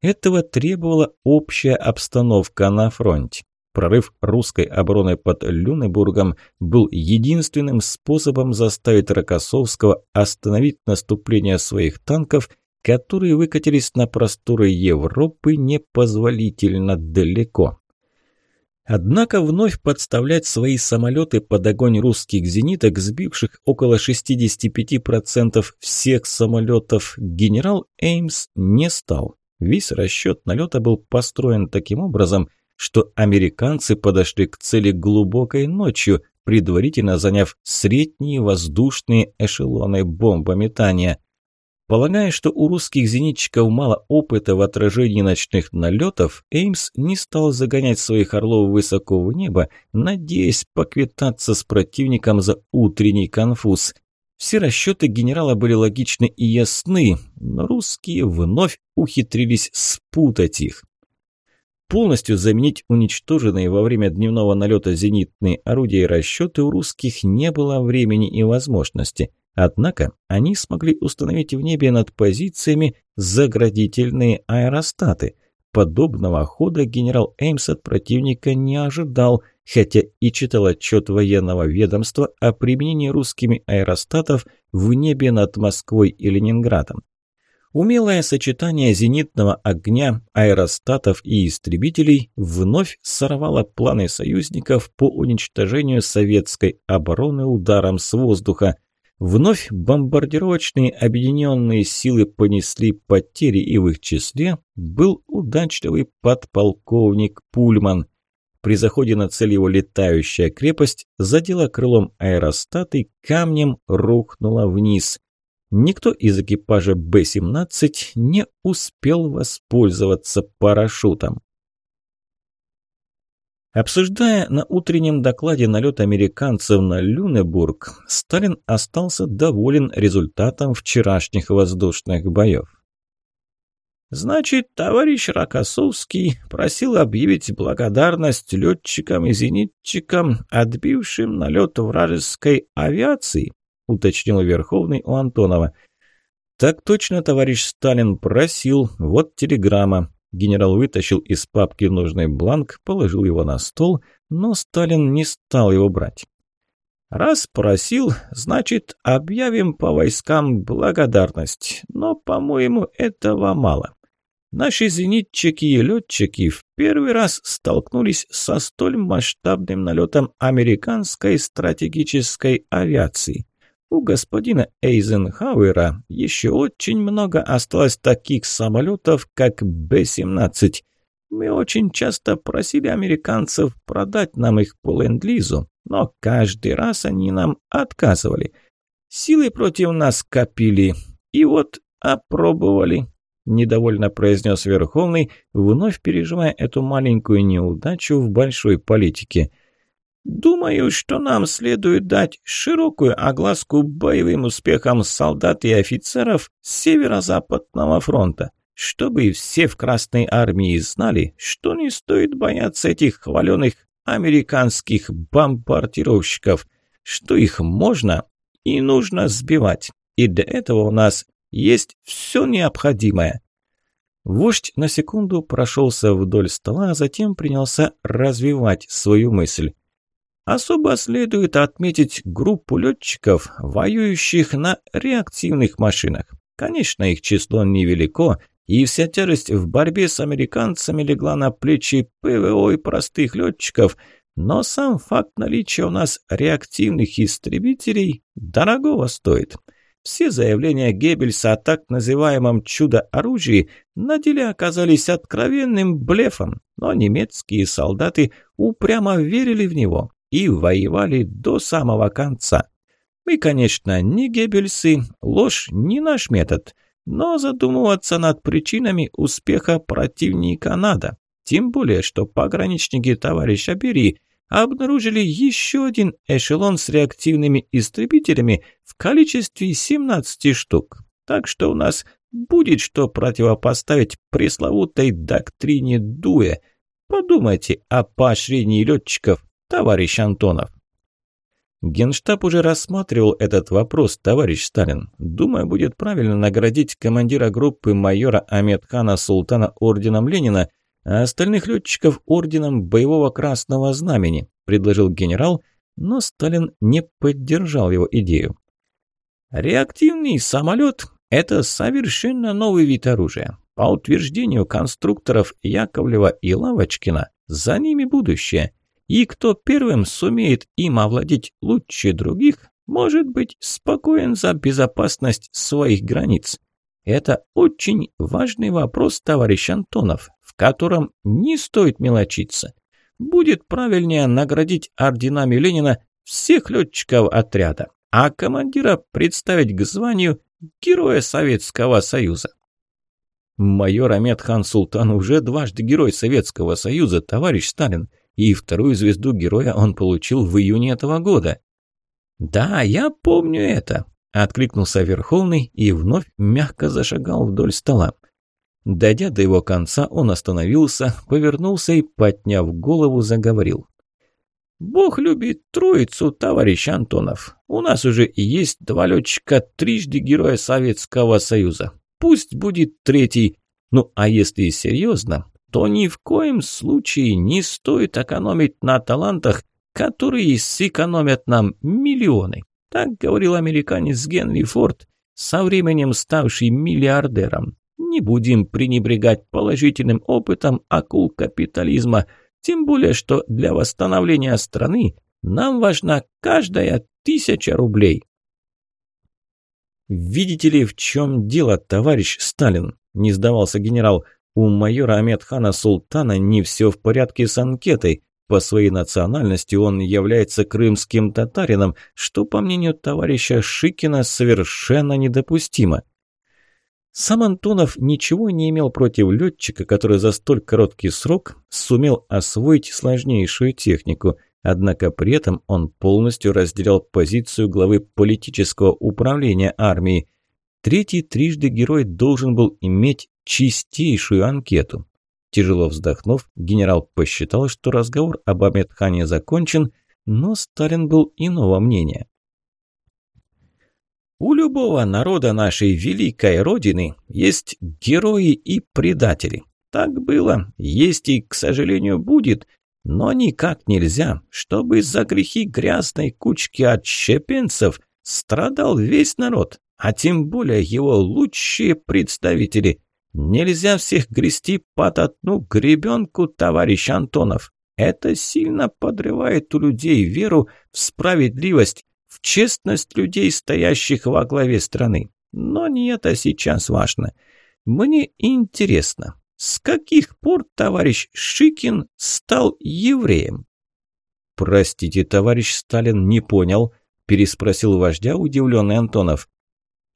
A: этого требовала общая обстановка на фронте. Прорыв русской обороны под Люнебургом был единственным способом заставить Рокоссовского остановить наступление своих танков, которые выкатились на просторы Европы непозволительно далеко. Однако вновь подставлять свои самолеты под огонь русских зениток, сбивших около 65% всех самолетов, генерал Эймс не стал. Весь расчет налета был построен таким образом, что американцы подошли к цели глубокой ночью, предварительно заняв средние воздушные эшелоны бомбометания. Полагая, что у русских зенитчиков мало опыта в отражении ночных налетов, Эймс не стал загонять своих орлов высоко в небо, надеясь поквитаться с противником за утренний конфуз. Все расчеты генерала были логичны и ясны, но русские вновь ухитрились спутать их. Полностью заменить уничтоженные во время дневного налета зенитные орудия и расчеты у русских не было времени и возможности – Однако они смогли установить в небе над позициями заградительные аэростаты. Подобного хода генерал Эймс от противника не ожидал, хотя и читал отчет военного ведомства о применении русскими аэростатов в небе над Москвой и Ленинградом. Умелое сочетание зенитного огня, аэростатов и истребителей вновь сорвало планы союзников по уничтожению советской обороны ударом с воздуха – Вновь бомбардировочные объединенные силы понесли потери, и в их числе был удачливый подполковник Пульман. При заходе на цель его летающая крепость задела крылом аэростат и камнем рухнула вниз. Никто из экипажа Б-17 не успел воспользоваться парашютом. Обсуждая на утреннем докладе налет американцев на Люнебург, Сталин остался доволен результатом вчерашних воздушных боев. «Значит, товарищ Рокоссовский просил объявить благодарность летчикам и зенитчикам, отбившим налет вражеской авиации», — уточнил Верховный у Антонова. «Так точно, товарищ Сталин просил. Вот телеграмма. Генерал вытащил из папки нужный бланк, положил его на стол, но Сталин не стал его брать. «Раз просил, значит, объявим по войскам благодарность, но, по-моему, этого мало. Наши зенитчики и летчики в первый раз столкнулись со столь масштабным налетом американской стратегической авиации. У господина Эйзенхауэра еще очень много осталось таких самолетов, как Б-17. Мы очень часто просили американцев продать нам их по ленд-лизу, но каждый раз они нам отказывали. Силы против нас копили. И вот опробовали. Недовольно произнес Верховный, вновь переживая эту маленькую неудачу в большой политике – Думаю, что нам следует дать широкую огласку боевым успехам солдат и офицеров Северо-Западного фронта, чтобы все в Красной армии знали, что не стоит бояться этих хваленых американских бомбардировщиков, что их можно и нужно сбивать, и для этого у нас есть все необходимое. Вождь на секунду прошелся вдоль стола, а затем принялся развивать свою мысль. Особо следует отметить группу летчиков, воюющих на реактивных машинах. Конечно, их число невелико, и вся тяжесть в борьбе с американцами легла на плечи ПВО и простых летчиков, но сам факт наличия у нас реактивных истребителей дорогого стоит. Все заявления Геббельса о так называемом «чудо-оружии» на деле оказались откровенным блефом, но немецкие солдаты упрямо верили в него и воевали до самого конца. Мы, конечно, не геббельсы, ложь не наш метод, но задумываться над причинами успеха противника надо. Тем более, что пограничники товарища Бери обнаружили еще один эшелон с реактивными истребителями в количестве 17 штук. Так что у нас будет что противопоставить пресловутой доктрине Дуэ. Подумайте о поощрении летчиков товарищ Антонов. Генштаб уже рассматривал этот вопрос, товарищ Сталин. Думаю, будет правильно наградить командира группы майора Аметхана Султана орденом Ленина, а остальных летчиков орденом Боевого Красного Знамени, предложил генерал, но Сталин не поддержал его идею. Реактивный самолет – это совершенно новый вид оружия. По утверждению конструкторов Яковлева и Лавочкина, за ними будущее – и кто первым сумеет им овладеть лучше других, может быть спокоен за безопасность своих границ. Это очень важный вопрос, товарищ Антонов, в котором не стоит мелочиться. Будет правильнее наградить орденами Ленина всех летчиков отряда, а командира представить к званию Героя Советского Союза. Майор Амедхан Султан уже дважды Герой Советского Союза, товарищ Сталин – и вторую звезду героя он получил в июне этого года. «Да, я помню это», – откликнулся Верховный и вновь мягко зашагал вдоль стола. Дойдя до его конца, он остановился, повернулся и, подняв голову, заговорил. «Бог любит троицу, товарищ Антонов. У нас уже есть два летчика, трижды героя Советского Союза. Пусть будет третий. Ну а если серьезно, то ни в коем случае не стоит экономить на талантах, которые сэкономят нам миллионы. Так говорил американец Генри Форд, со временем ставший миллиардером. Не будем пренебрегать положительным опытом акул капитализма, тем более что для восстановления страны нам важна каждая тысяча рублей. «Видите ли, в чем дело, товарищ Сталин?» – не сдавался генерал – у майора Аметхана Султана не все в порядке с анкетой. По своей национальности он является крымским татарином, что, по мнению товарища Шикина, совершенно недопустимо. Сам Антонов ничего не имел против летчика, который за столь короткий срок сумел освоить сложнейшую технику, однако при этом он полностью разделял позицию главы политического управления армии. Третий трижды герой должен был иметь чистейшую анкету. Тяжело вздохнув, генерал посчитал, что разговор об Амедхане закончен, но Сталин был иного мнения. «У любого народа нашей великой Родины есть герои и предатели. Так было, есть и, к сожалению, будет, но никак нельзя, чтобы за грехи грязной кучки отщепенцев страдал весь народ, а тем более его лучшие представители – Нельзя всех грести под одну гребенку, товарищ Антонов. Это сильно подрывает у людей веру в справедливость, в честность людей, стоящих во главе страны. Но не это сейчас важно. Мне интересно, с каких пор товарищ Шикин стал евреем? «Простите, товарищ Сталин, не понял», – переспросил вождя удивленный Антонов.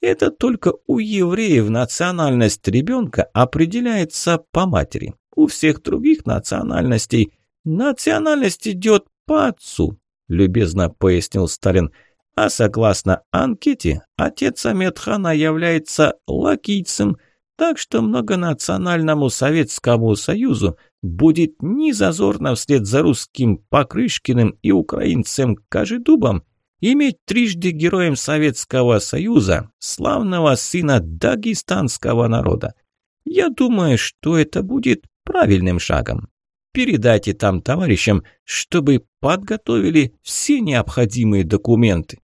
A: Это только у евреев национальность ребенка определяется по матери. У всех других национальностей национальность идет по отцу, любезно пояснил Сталин. А согласно анкете, отец Аметхана является лакийцем, так что многонациональному Советскому Союзу будет незазорно вслед за русским Покрышкиным и украинцем Кожедубом иметь трижды героем Советского Союза, славного сына дагестанского народа. Я думаю, что это будет правильным шагом. Передайте там товарищам, чтобы подготовили все необходимые документы.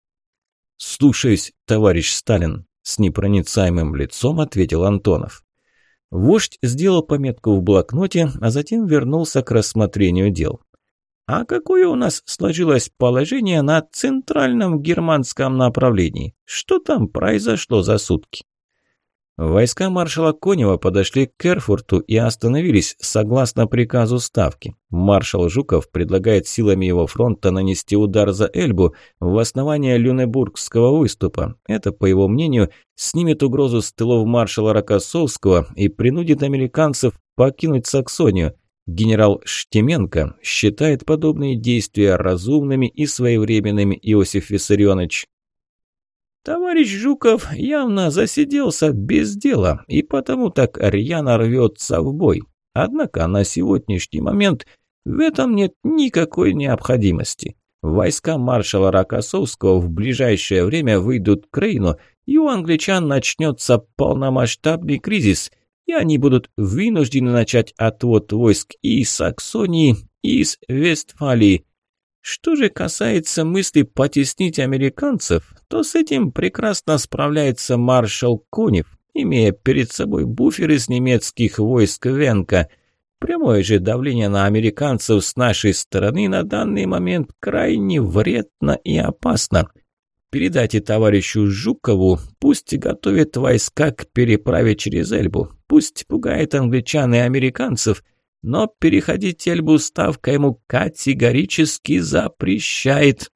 A: «Слушаюсь, товарищ Сталин», – с непроницаемым лицом ответил Антонов. Вождь сделал пометку в блокноте, а затем вернулся к рассмотрению дел. А какое у нас сложилось положение на центральном германском направлении? Что там произошло за сутки? Войска маршала Конева подошли к Керфурту и остановились согласно приказу Ставки. Маршал Жуков предлагает силами его фронта нанести удар за Эльбу в основание Люнебургского выступа. Это, по его мнению, снимет угрозу с тылов маршала Рокоссовского и принудит американцев покинуть Саксонию. Генерал Штеменко считает подобные действия разумными и своевременными, Иосиф Виссарионович. Товарищ Жуков явно засиделся без дела и потому так рьяно рвется в бой. Однако на сегодняшний момент в этом нет никакой необходимости. Войска маршала Рокоссовского в ближайшее время выйдут к Рейну, и у англичан начнется полномасштабный кризис – и они будут вынуждены начать отвод войск из Саксонии, из Вестфалии. Что же касается мысли потеснить американцев, то с этим прекрасно справляется маршал Конев, имея перед собой буфер из немецких войск Венка. Прямое же давление на американцев с нашей стороны на данный момент крайне вредно и опасно. Передайте товарищу Жукову, пусть готовит войска к переправе через Эльбу, пусть пугает англичан и американцев, но переходить Эльбу ставка ему категорически запрещает.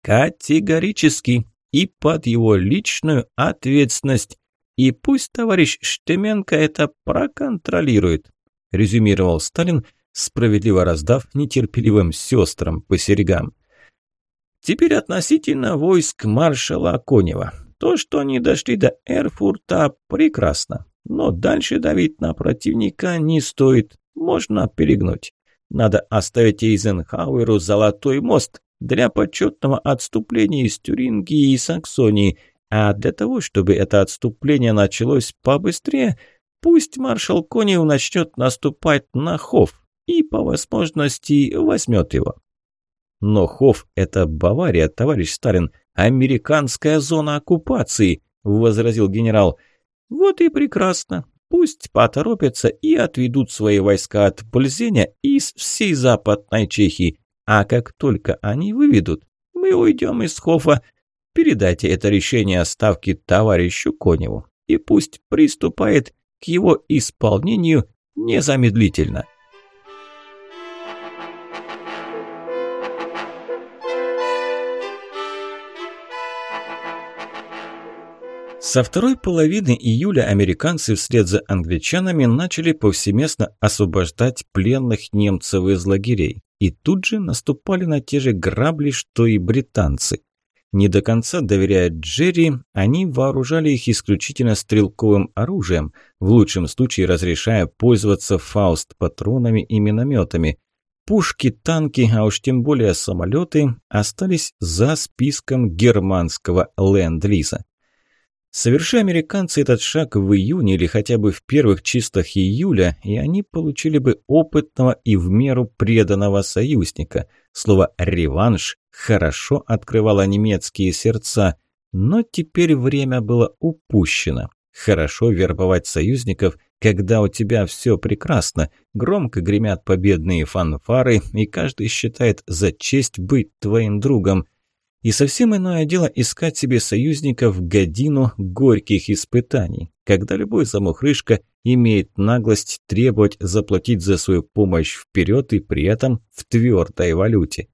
A: Категорически и под его личную ответственность. И пусть товарищ Штеменко это проконтролирует, резюмировал Сталин, справедливо раздав нетерпеливым сестрам по серегам. Теперь относительно войск маршала Конева. То, что они дошли до Эрфурта, прекрасно. Но дальше давить на противника не стоит. Можно перегнуть. Надо оставить Эйзенхауэру золотой мост для почетного отступления из Тюрингии и Саксонии. А для того, чтобы это отступление началось побыстрее, пусть маршал Конев начнет наступать на Хофф и по возможности возьмет его. Но Хофф – это Бавария, товарищ Сталин, американская зона оккупации, возразил генерал. Вот и прекрасно. Пусть поторопятся и отведут свои войска от Пльзеня из всей Западной Чехии. А как только они выведут, мы уйдем из Хофа. Передайте это решение ставки товарищу Коневу. И пусть приступает к его исполнению незамедлительно. Со второй половины июля американцы вслед за англичанами начали повсеместно освобождать пленных немцев из лагерей и тут же наступали на те же грабли, что и британцы. Не до конца доверяя Джерри, они вооружали их исключительно стрелковым оружием, в лучшем случае разрешая пользоваться фауст-патронами и минометами. Пушки, танки, а уж тем более самолеты остались за списком германского ленд-лиза. Соверши американцы этот шаг в июне или хотя бы в первых числах июля, и они получили бы опытного и в меру преданного союзника. Слово «реванш» хорошо открывало немецкие сердца, но теперь время было упущено. Хорошо вербовать союзников, когда у тебя все прекрасно, громко гремят победные фанфары, и каждый считает за честь быть твоим другом – и совсем иное дело искать себе союзников в годину горьких испытаний, когда любой замухрышка имеет наглость требовать заплатить за свою помощь вперед и при этом в твердой валюте.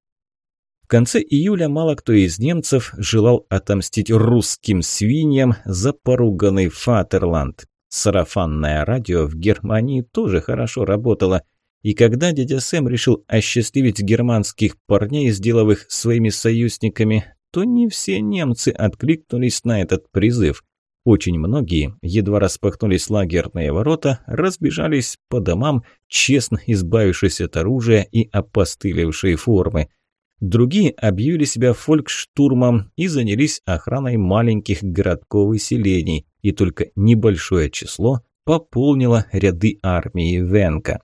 A: В конце июля мало кто из немцев желал отомстить русским свиньям за поруганный Фатерланд. Сарафанное радио в Германии тоже хорошо работало, и когда дядя Сэм решил осчастливить германских парней из деловых своими союзниками, то не все немцы откликнулись на этот призыв. Очень многие, едва распахнулись лагерные ворота, разбежались по домам, честно избавившись от оружия и опостылевшей формы. Другие объявили себя фолькштурмом и занялись охраной маленьких городков и селений, и только небольшое число пополнило ряды армии Венка.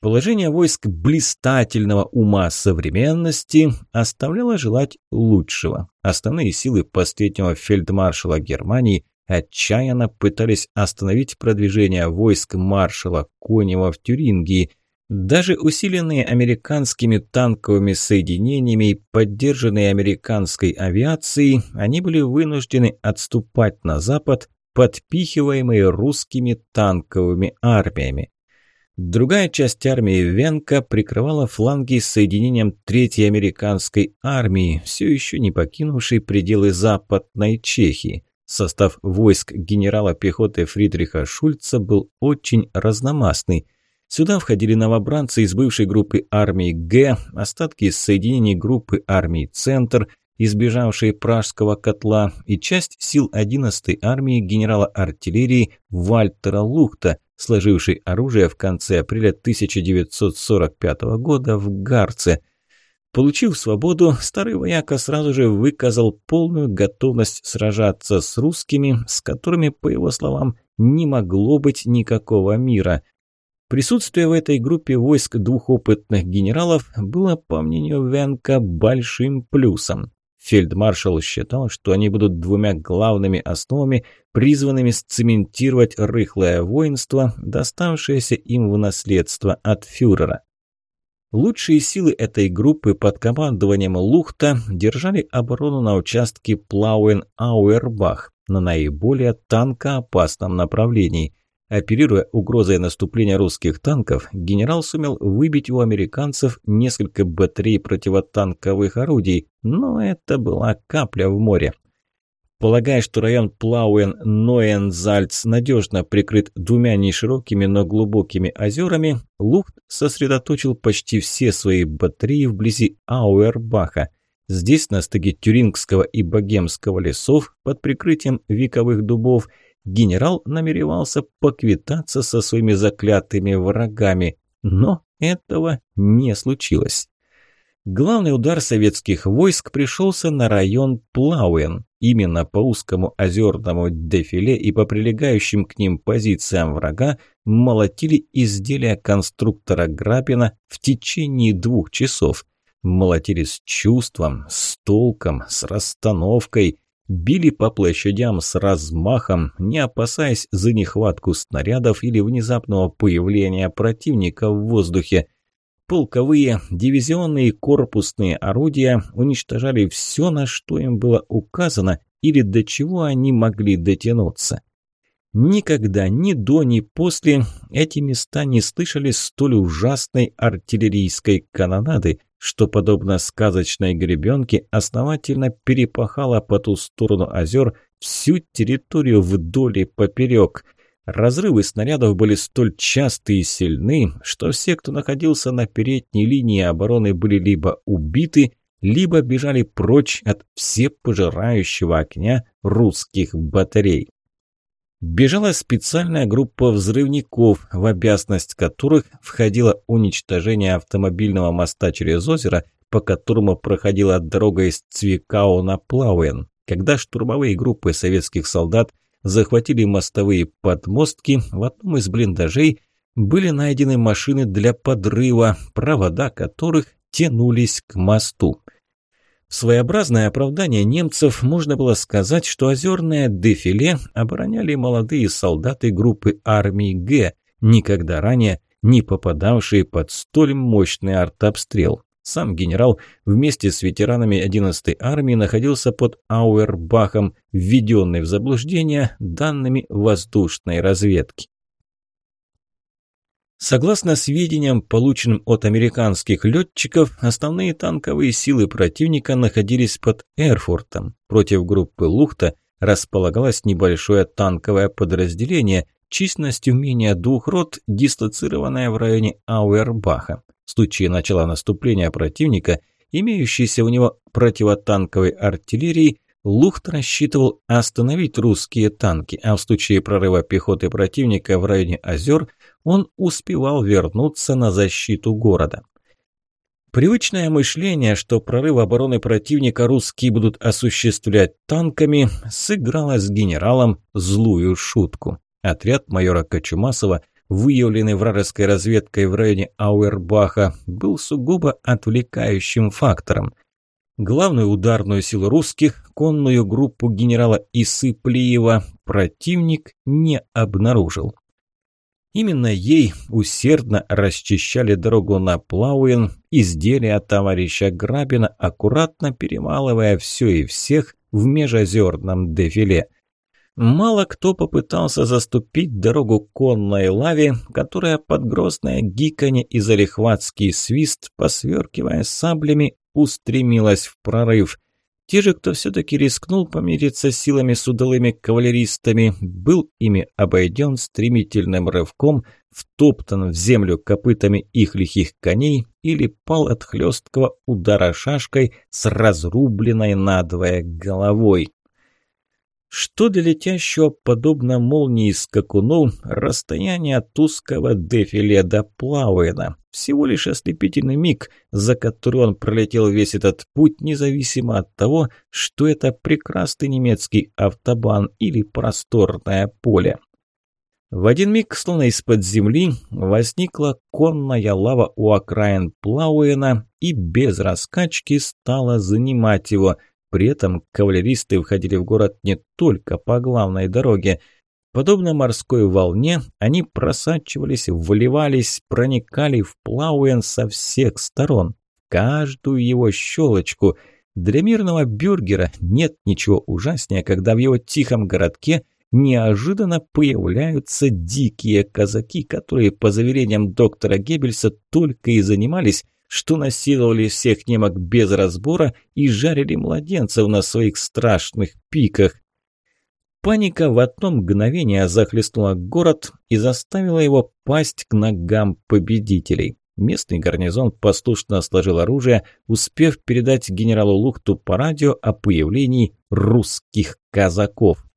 A: Положение войск блистательного ума современности оставляло желать лучшего. Основные силы последнего фельдмаршала Германии отчаянно пытались остановить продвижение войск маршала Конева в Тюрингии. Даже усиленные американскими танковыми соединениями и поддержанные американской авиацией, они были вынуждены отступать на запад, подпихиваемые русскими танковыми армиями. Другая часть армии Венка прикрывала фланги с соединением Третьей американской армии, все еще не покинувшей пределы Западной Чехии. Состав войск генерала пехоты Фридриха Шульца был очень разномастный. Сюда входили новобранцы из бывшей группы армии Г, остатки из соединений группы армий «Центр», избежавшие пражского котла, и часть сил 11-й армии генерала артиллерии Вальтера Лухта, сложивший оружие в конце апреля 1945 года в Гарце. Получив свободу, старый вояка сразу же выказал полную готовность сражаться с русскими, с которыми, по его словам, не могло быть никакого мира. Присутствие в этой группе войск двух опытных генералов было, по мнению Венка, большим плюсом. Фельдмаршал считал, что они будут двумя главными основами, призванными сцементировать рыхлое воинство, доставшееся им в наследство от фюрера. Лучшие силы этой группы под командованием Лухта держали оборону на участке Плауэн-Ауэрбах на наиболее танкоопасном направлении – Оперируя угрозой наступления русских танков, генерал сумел выбить у американцев несколько батарей противотанковых орудий, но это была капля в море. Полагая, что район Плауэн-Ноензальц надежно прикрыт двумя неширокими, но глубокими озерами, Лухт сосредоточил почти все свои батареи вблизи Ауэрбаха – Здесь, на стыке Тюрингского и Богемского лесов, под прикрытием вековых дубов, генерал намеревался поквитаться со своими заклятыми врагами, но этого не случилось. Главный удар советских войск пришелся на район Плауэн. Именно по узкому озерному дефиле и по прилегающим к ним позициям врага молотили изделия конструктора Грапина в течение двух часов. Молотили с чувством, с толком, с расстановкой – били по площадям с размахом, не опасаясь за нехватку снарядов или внезапного появления противника в воздухе. Полковые, дивизионные корпусные орудия уничтожали все, на что им было указано или до чего они могли дотянуться. Никогда, ни до, ни после эти места не слышали столь ужасной артиллерийской канонады – что, подобно сказочной гребенке, основательно перепахала по ту сторону озер всю территорию вдоль и поперек. Разрывы снарядов были столь часты и сильны, что все, кто находился на передней линии обороны, были либо убиты, либо бежали прочь от всепожирающего огня русских батарей. Бежала специальная группа взрывников, в обязанность которых входило уничтожение автомобильного моста через озеро, по которому проходила дорога из Цвикао на Плауэн. Когда штурмовые группы советских солдат захватили мостовые подмостки, в одном из блиндажей были найдены машины для подрыва, провода которых тянулись к мосту своеобразное оправдание немцев можно было сказать, что озерное дефиле обороняли молодые солдаты группы армии Г, никогда ранее не попадавшие под столь мощный артобстрел. Сам генерал вместе с ветеранами 11-й армии находился под Ауэрбахом, введенный в заблуждение данными воздушной разведки. Согласно сведениям, полученным от американских летчиков, основные танковые силы противника находились под Эрфуртом. Против группы Лухта располагалось небольшое танковое подразделение численностью менее двух рот, дислоцированное в районе Ауэрбаха. В случае начала наступления противника, имеющейся у него противотанковой артиллерии, Лухт рассчитывал остановить русские танки, а в случае прорыва пехоты противника в районе озер – он успевал вернуться на защиту города. Привычное мышление, что прорыв обороны противника русские будут осуществлять танками, сыграло с генералом злую шутку. Отряд майора Кочумасова, выявленный вражеской разведкой в районе Ауэрбаха, был сугубо отвлекающим фактором. Главную ударную силу русских, конную группу генерала Исыплиева, противник не обнаружил. Именно ей усердно расчищали дорогу на Плауин, изделия товарища Грабина, аккуратно перемалывая все и всех в межозерном дефиле. Мало кто попытался заступить дорогу конной лаве, которая под грозное гиканье и залихватский свист, посверкивая саблями, устремилась в прорыв – те же, кто все-таки рискнул помириться с силами судолыми-кавалеристами, был ими обойден стремительным рывком, втоптан в землю копытами их лихих коней или пал от хлесткого удара шашкой с разрубленной надвое головой что для летящего подобно молнии скакуну расстояние от узкого дефиле до Плавина. Всего лишь ослепительный миг, за который он пролетел весь этот путь, независимо от того, что это прекрасный немецкий автобан или просторное поле. В один миг, словно из-под земли, возникла конная лава у окраин Плауэна и без раскачки стала занимать его – при этом кавалеристы входили в город не только по главной дороге. Подобно морской волне, они просачивались, вливались, проникали в Плауэн со всех сторон, каждую его щелочку. Для мирного бюргера нет ничего ужаснее, когда в его тихом городке – неожиданно появляются дикие казаки, которые, по заверениям доктора Геббельса, только и занимались что насиловали всех немок без разбора и жарили младенцев на своих страшных пиках. Паника в одно мгновение захлестнула город и заставила его пасть к ногам победителей. Местный гарнизон послушно сложил оружие, успев передать генералу Лухту по радио о появлении русских казаков.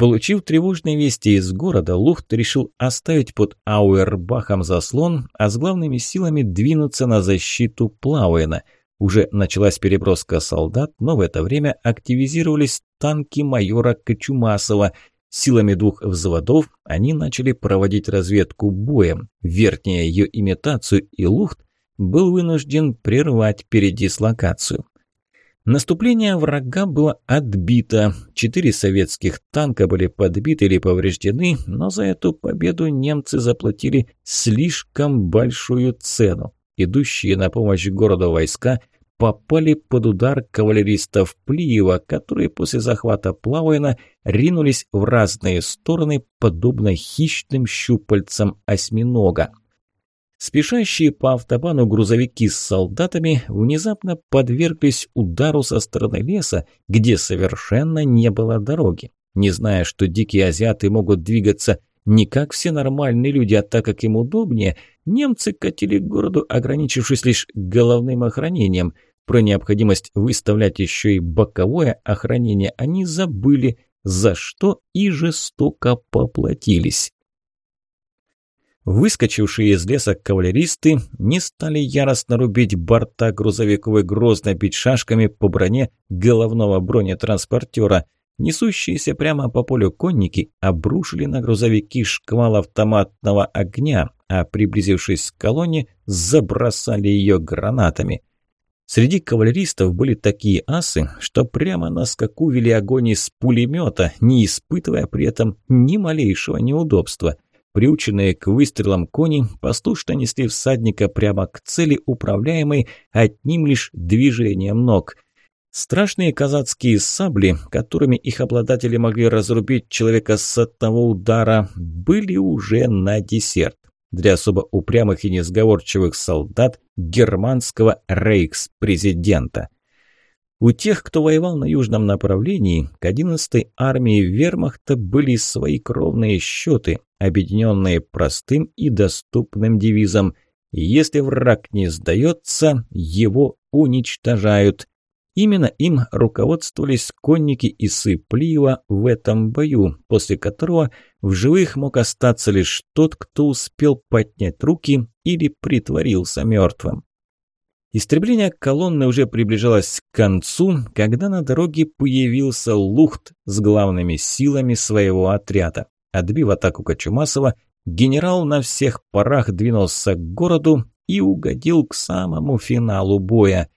A: Получив тревожные вести из города, Лухт решил оставить под Ауэрбахом заслон, а с главными силами двинуться на защиту Плауэна. Уже началась переброска солдат, но в это время активизировались танки майора Кочумасова. Силами двух взводов они начали проводить разведку боем, вернее ее имитацию, и Лухт был вынужден прервать передислокацию. Наступление врага было отбито. Четыре советских танка были подбиты или повреждены, но за эту победу немцы заплатили слишком большую цену. Идущие на помощь городу войска попали под удар кавалеристов Плиева, которые после захвата Плавайна ринулись в разные стороны, подобно хищным щупальцам осьминога. Спешащие по автобану грузовики с солдатами внезапно подверглись удару со стороны леса, где совершенно не было дороги. Не зная, что дикие азиаты могут двигаться не как все нормальные люди, а так, как им удобнее, немцы катили к городу, ограничившись лишь головным охранением. Про необходимость выставлять еще и боковое охранение они забыли, за что и жестоко поплатились. Выскочившие из леса кавалеристы не стали яростно рубить борта грузовиковой грозно бить шашками по броне головного бронетранспортера. Несущиеся прямо по полю конники обрушили на грузовики шквал автоматного огня, а приблизившись к колонне, забросали ее гранатами. Среди кавалеристов были такие асы, что прямо на скаку вели огонь из пулемета, не испытывая при этом ни малейшего неудобства – Приученные к выстрелам кони послушно несли всадника прямо к цели, управляемой одним лишь движением ног. Страшные казацкие сабли, которыми их обладатели могли разрубить человека с одного удара, были уже на десерт для особо упрямых и несговорчивых солдат германского рейхс-президента. У тех, кто воевал на Южном направлении, к 11-й армии вермахта были свои кровные счеты, объединенные простым и доступным девизом «Если враг не сдается, его уничтожают». Именно им руководствовались конники и Сыплиева в этом бою, после которого в живых мог остаться лишь тот, кто успел поднять руки или притворился мертвым. Истребление колонны уже приближалось к концу, когда на дороге появился Лухт с главными силами своего отряда. Отбив атаку Кочумасова, генерал на всех парах двинулся к городу и угодил к самому финалу боя.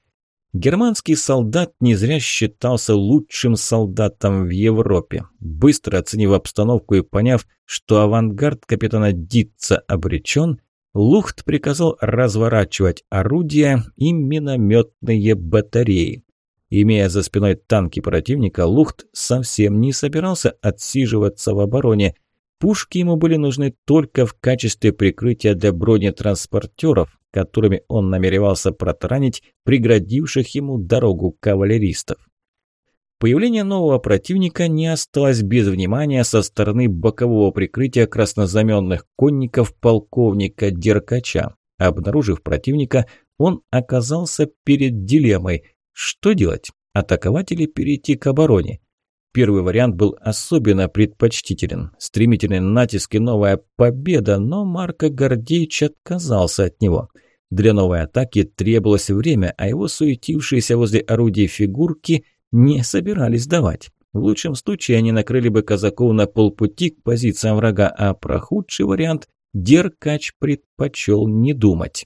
A: Германский солдат не зря считался лучшим солдатом в Европе. Быстро оценив обстановку и поняв, что авангард капитана Дитца обречен, Лухт приказал разворачивать орудия и минометные батареи. Имея за спиной танки противника, Лухт совсем не собирался отсиживаться в обороне. Пушки ему были нужны только в качестве прикрытия для бронетранспортеров, которыми он намеревался протаранить преградивших ему дорогу кавалеристов. Появление нового противника не осталось без внимания со стороны бокового прикрытия краснозаменных конников полковника Деркача. Обнаружив противника, он оказался перед дилеммой. Что делать? Атаковать или перейти к обороне? Первый вариант был особенно предпочтителен. Стремительный натиск и новая победа, но Марко Гордеевич отказался от него. Для новой атаки требовалось время, а его суетившиеся возле орудий фигурки – не собирались давать. В лучшем случае они накрыли бы казаков на полпути к позициям врага, а про худший вариант Деркач предпочел не думать.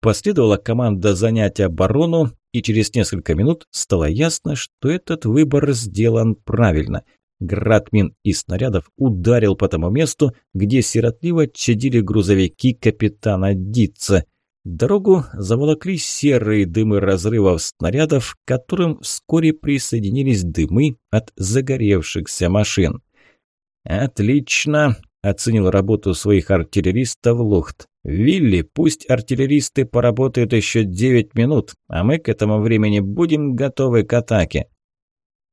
A: Последовала команда занять оборону, и через несколько минут стало ясно, что этот выбор сделан правильно. Градмин из снарядов ударил по тому месту, где сиротливо чадили грузовики капитана Дитца – Дорогу заволокли серые дымы разрывов снарядов, к которым вскоре присоединились дымы от загоревшихся машин. «Отлично!» – оценил работу своих артиллеристов Лухт. «Вилли, пусть артиллеристы поработают еще девять минут, а мы к этому времени будем готовы к атаке».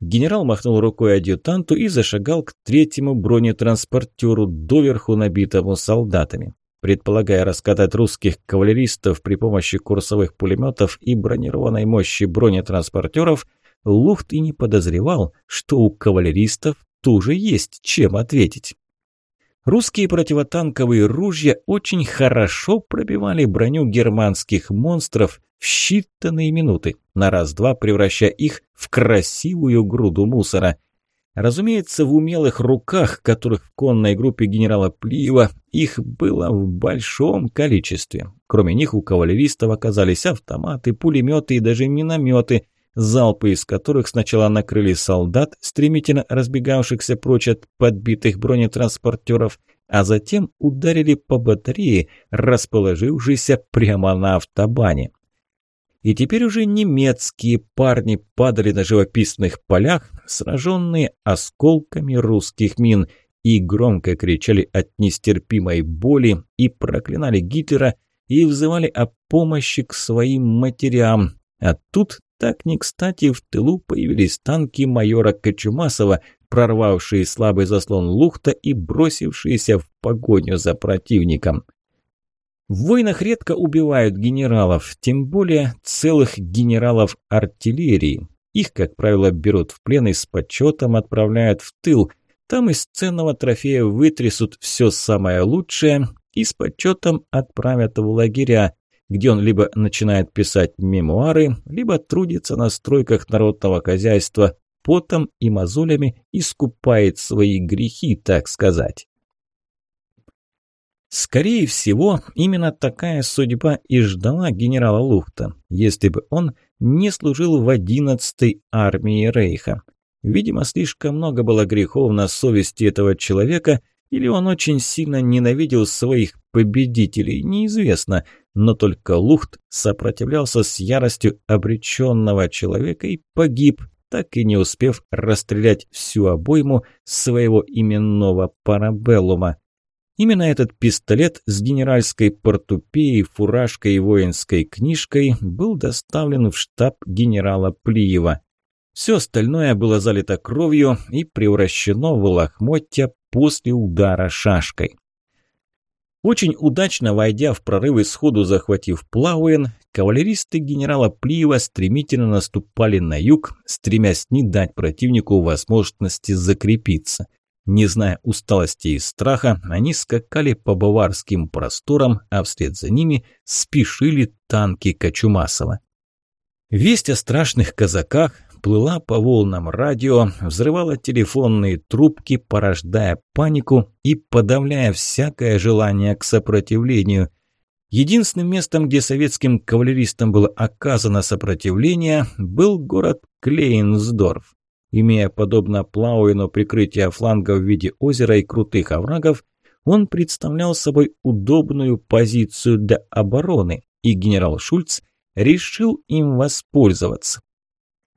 A: Генерал махнул рукой адъютанту и зашагал к третьему бронетранспортеру, доверху набитому солдатами предполагая раскатать русских кавалеристов при помощи курсовых пулеметов и бронированной мощи бронетранспортеров, Лухт и не подозревал, что у кавалеристов тоже есть чем ответить. Русские противотанковые ружья очень хорошо пробивали броню германских монстров в считанные минуты, на раз-два превращая их в красивую груду мусора. Разумеется, в умелых руках, которых в конной группе генерала Плиева их было в большом количестве. Кроме них у кавалеристов оказались автоматы, пулеметы и даже минометы, залпы из которых сначала накрыли солдат, стремительно разбегавшихся прочь от подбитых бронетранспортеров, а затем ударили по батарее, расположившейся прямо на автобане. И теперь уже немецкие парни падали на живописных полях, сраженные осколками русских мин, и громко кричали от нестерпимой боли и проклинали Гитлера и взывали о помощи к своим матерям. А тут, так не кстати, в тылу появились танки майора Кочумасова, прорвавшие слабый заслон лухта и бросившиеся в погоню за противником. В войнах редко убивают генералов, тем более целых генералов артиллерии. Их, как правило, берут в плен и с почетом отправляют в тыл. Там из ценного трофея вытрясут все самое лучшее и с почетом отправят в лагеря, где он либо начинает писать мемуары, либо трудится на стройках народного хозяйства, потом и мозолями искупает свои грехи, так сказать. Скорее всего, именно такая судьба и ждала генерала Лухта, если бы он не служил в 11-й армии Рейха. Видимо, слишком много было грехов на совести этого человека, или он очень сильно ненавидел своих победителей, неизвестно, но только Лухт сопротивлялся с яростью обреченного человека и погиб, так и не успев расстрелять всю обойму своего именного парабеллума. Именно этот пистолет с генеральской портупеей, фуражкой и воинской книжкой был доставлен в штаб генерала Плиева. Все остальное было залито кровью и превращено в лохмотья после удара шашкой. Очень удачно войдя в прорыв и сходу захватив Плауэн, кавалеристы генерала Плиева стремительно наступали на юг, стремясь не дать противнику возможности закрепиться – не зная усталости и страха, они скакали по баварским просторам, а вслед за ними спешили танки Кочумасова. Весть о страшных казаках плыла по волнам радио, взрывала телефонные трубки, порождая панику и подавляя всякое желание к сопротивлению. Единственным местом, где советским кавалеристам было оказано сопротивление, был город Клейнсдорф. Имея, подобно плаваину, прикрытие фланга в виде озера и крутых оврагов, он представлял собой удобную позицию для обороны, и генерал Шульц решил им воспользоваться.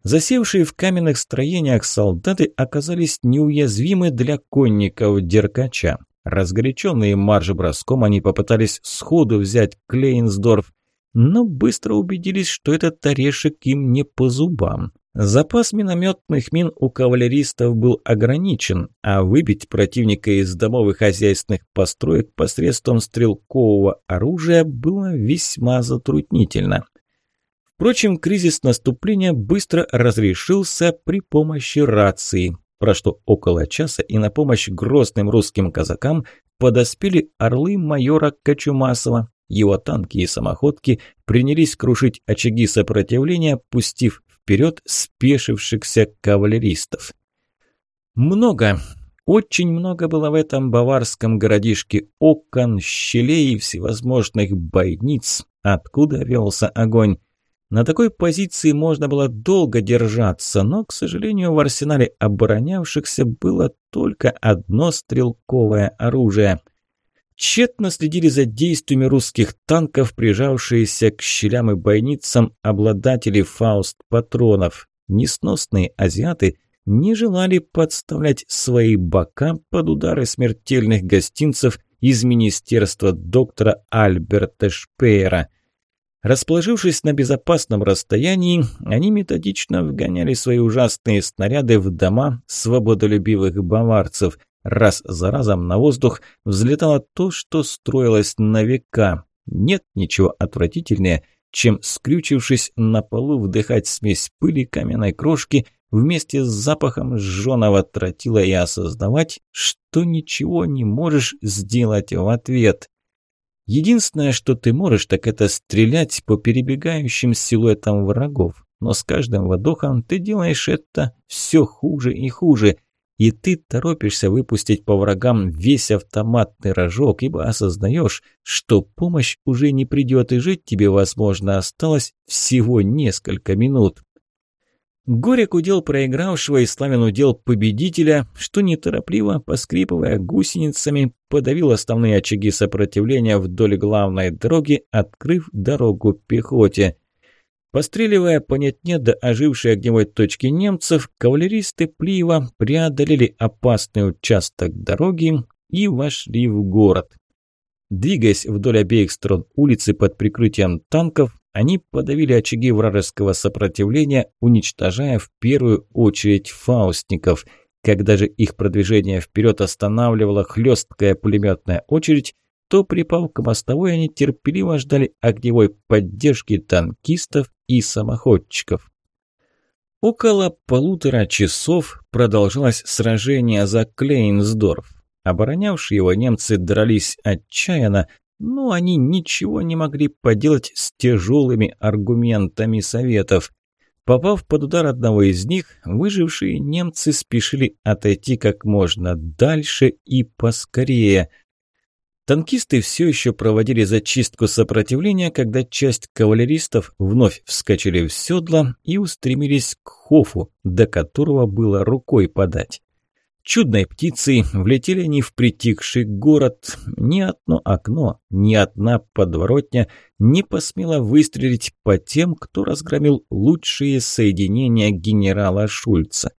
A: Засевшие в каменных строениях солдаты оказались неуязвимы для конников Деркача. Разгоряченные марш-броском они попытались сходу взять Клейнсдорф, но быстро убедились, что этот орешек им не по зубам. Запас минометных мин у кавалеристов был ограничен, а выбить противника из домовых хозяйственных построек посредством стрелкового оружия было весьма затруднительно. Впрочем, кризис наступления быстро разрешился при помощи рации. Прошло около часа, и на помощь грозным русским казакам подоспели орлы майора Кочумасова. Его танки и самоходки принялись крушить очаги сопротивления, пустив вперед спешившихся кавалеристов. Много, очень много было в этом баварском городишке окон, щелей и всевозможных бойниц, откуда велся огонь. На такой позиции можно было долго держаться, но, к сожалению, в арсенале оборонявшихся было только одно стрелковое оружие – тщетно следили за действиями русских танков, прижавшиеся к щелям и бойницам обладатели фауст-патронов. Несносные азиаты не желали подставлять свои бока под удары смертельных гостинцев из министерства доктора Альберта Шпеера. Расположившись на безопасном расстоянии, они методично вгоняли свои ужасные снаряды в дома свободолюбивых баварцев – Раз за разом на воздух взлетало то, что строилось на века. Нет ничего отвратительнее, чем, скрючившись на полу, вдыхать смесь пыли каменной крошки вместе с запахом сжёного тротила и осознавать, что ничего не можешь сделать в ответ. Единственное, что ты можешь, так это стрелять по перебегающим силуэтам врагов. Но с каждым вдохом ты делаешь это все хуже и хуже – и ты торопишься выпустить по врагам весь автоматный рожок, ибо осознаешь, что помощь уже не придет и жить тебе, возможно, осталось всего несколько минут. Горек удел проигравшего и славен удел победителя, что неторопливо, поскрипывая гусеницами, подавил основные очаги сопротивления вдоль главной дороги, открыв дорогу пехоте – Постреливая по нет-нет да ожившей огневой точки немцев, кавалеристы Плиева преодолели опасный участок дороги и вошли в город. Двигаясь вдоль обеих сторон улицы под прикрытием танков, они подавили очаги вражеского сопротивления, уничтожая в первую очередь фаустников. Когда же их продвижение вперед останавливала хлесткая пулеметная очередь, то припал к мостовой, они терпеливо ждали огневой поддержки танкистов и самоходчиков. Около полутора часов продолжалось сражение за Клейнсдорф. Оборонявшие его немцы дрались отчаянно, но они ничего не могли поделать с тяжелыми аргументами советов. Попав под удар одного из них, выжившие немцы спешили отойти как можно дальше и поскорее – Танкисты все еще проводили зачистку сопротивления, когда часть кавалеристов вновь вскочили в седла и устремились к Хофу, до которого было рукой подать. Чудной птицей влетели они в притихший город. Ни одно окно, ни одна подворотня не посмела выстрелить по тем, кто разгромил лучшие соединения генерала Шульца.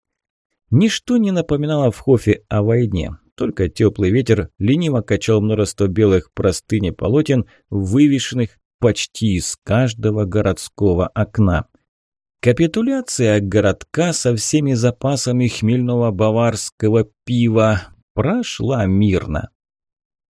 A: Ничто не напоминало в Хофе о войне. Только теплый ветер лениво качал множество белых простынь полотен, вывешенных почти из каждого городского окна. Капитуляция городка со всеми запасами хмельного баварского пива прошла мирно.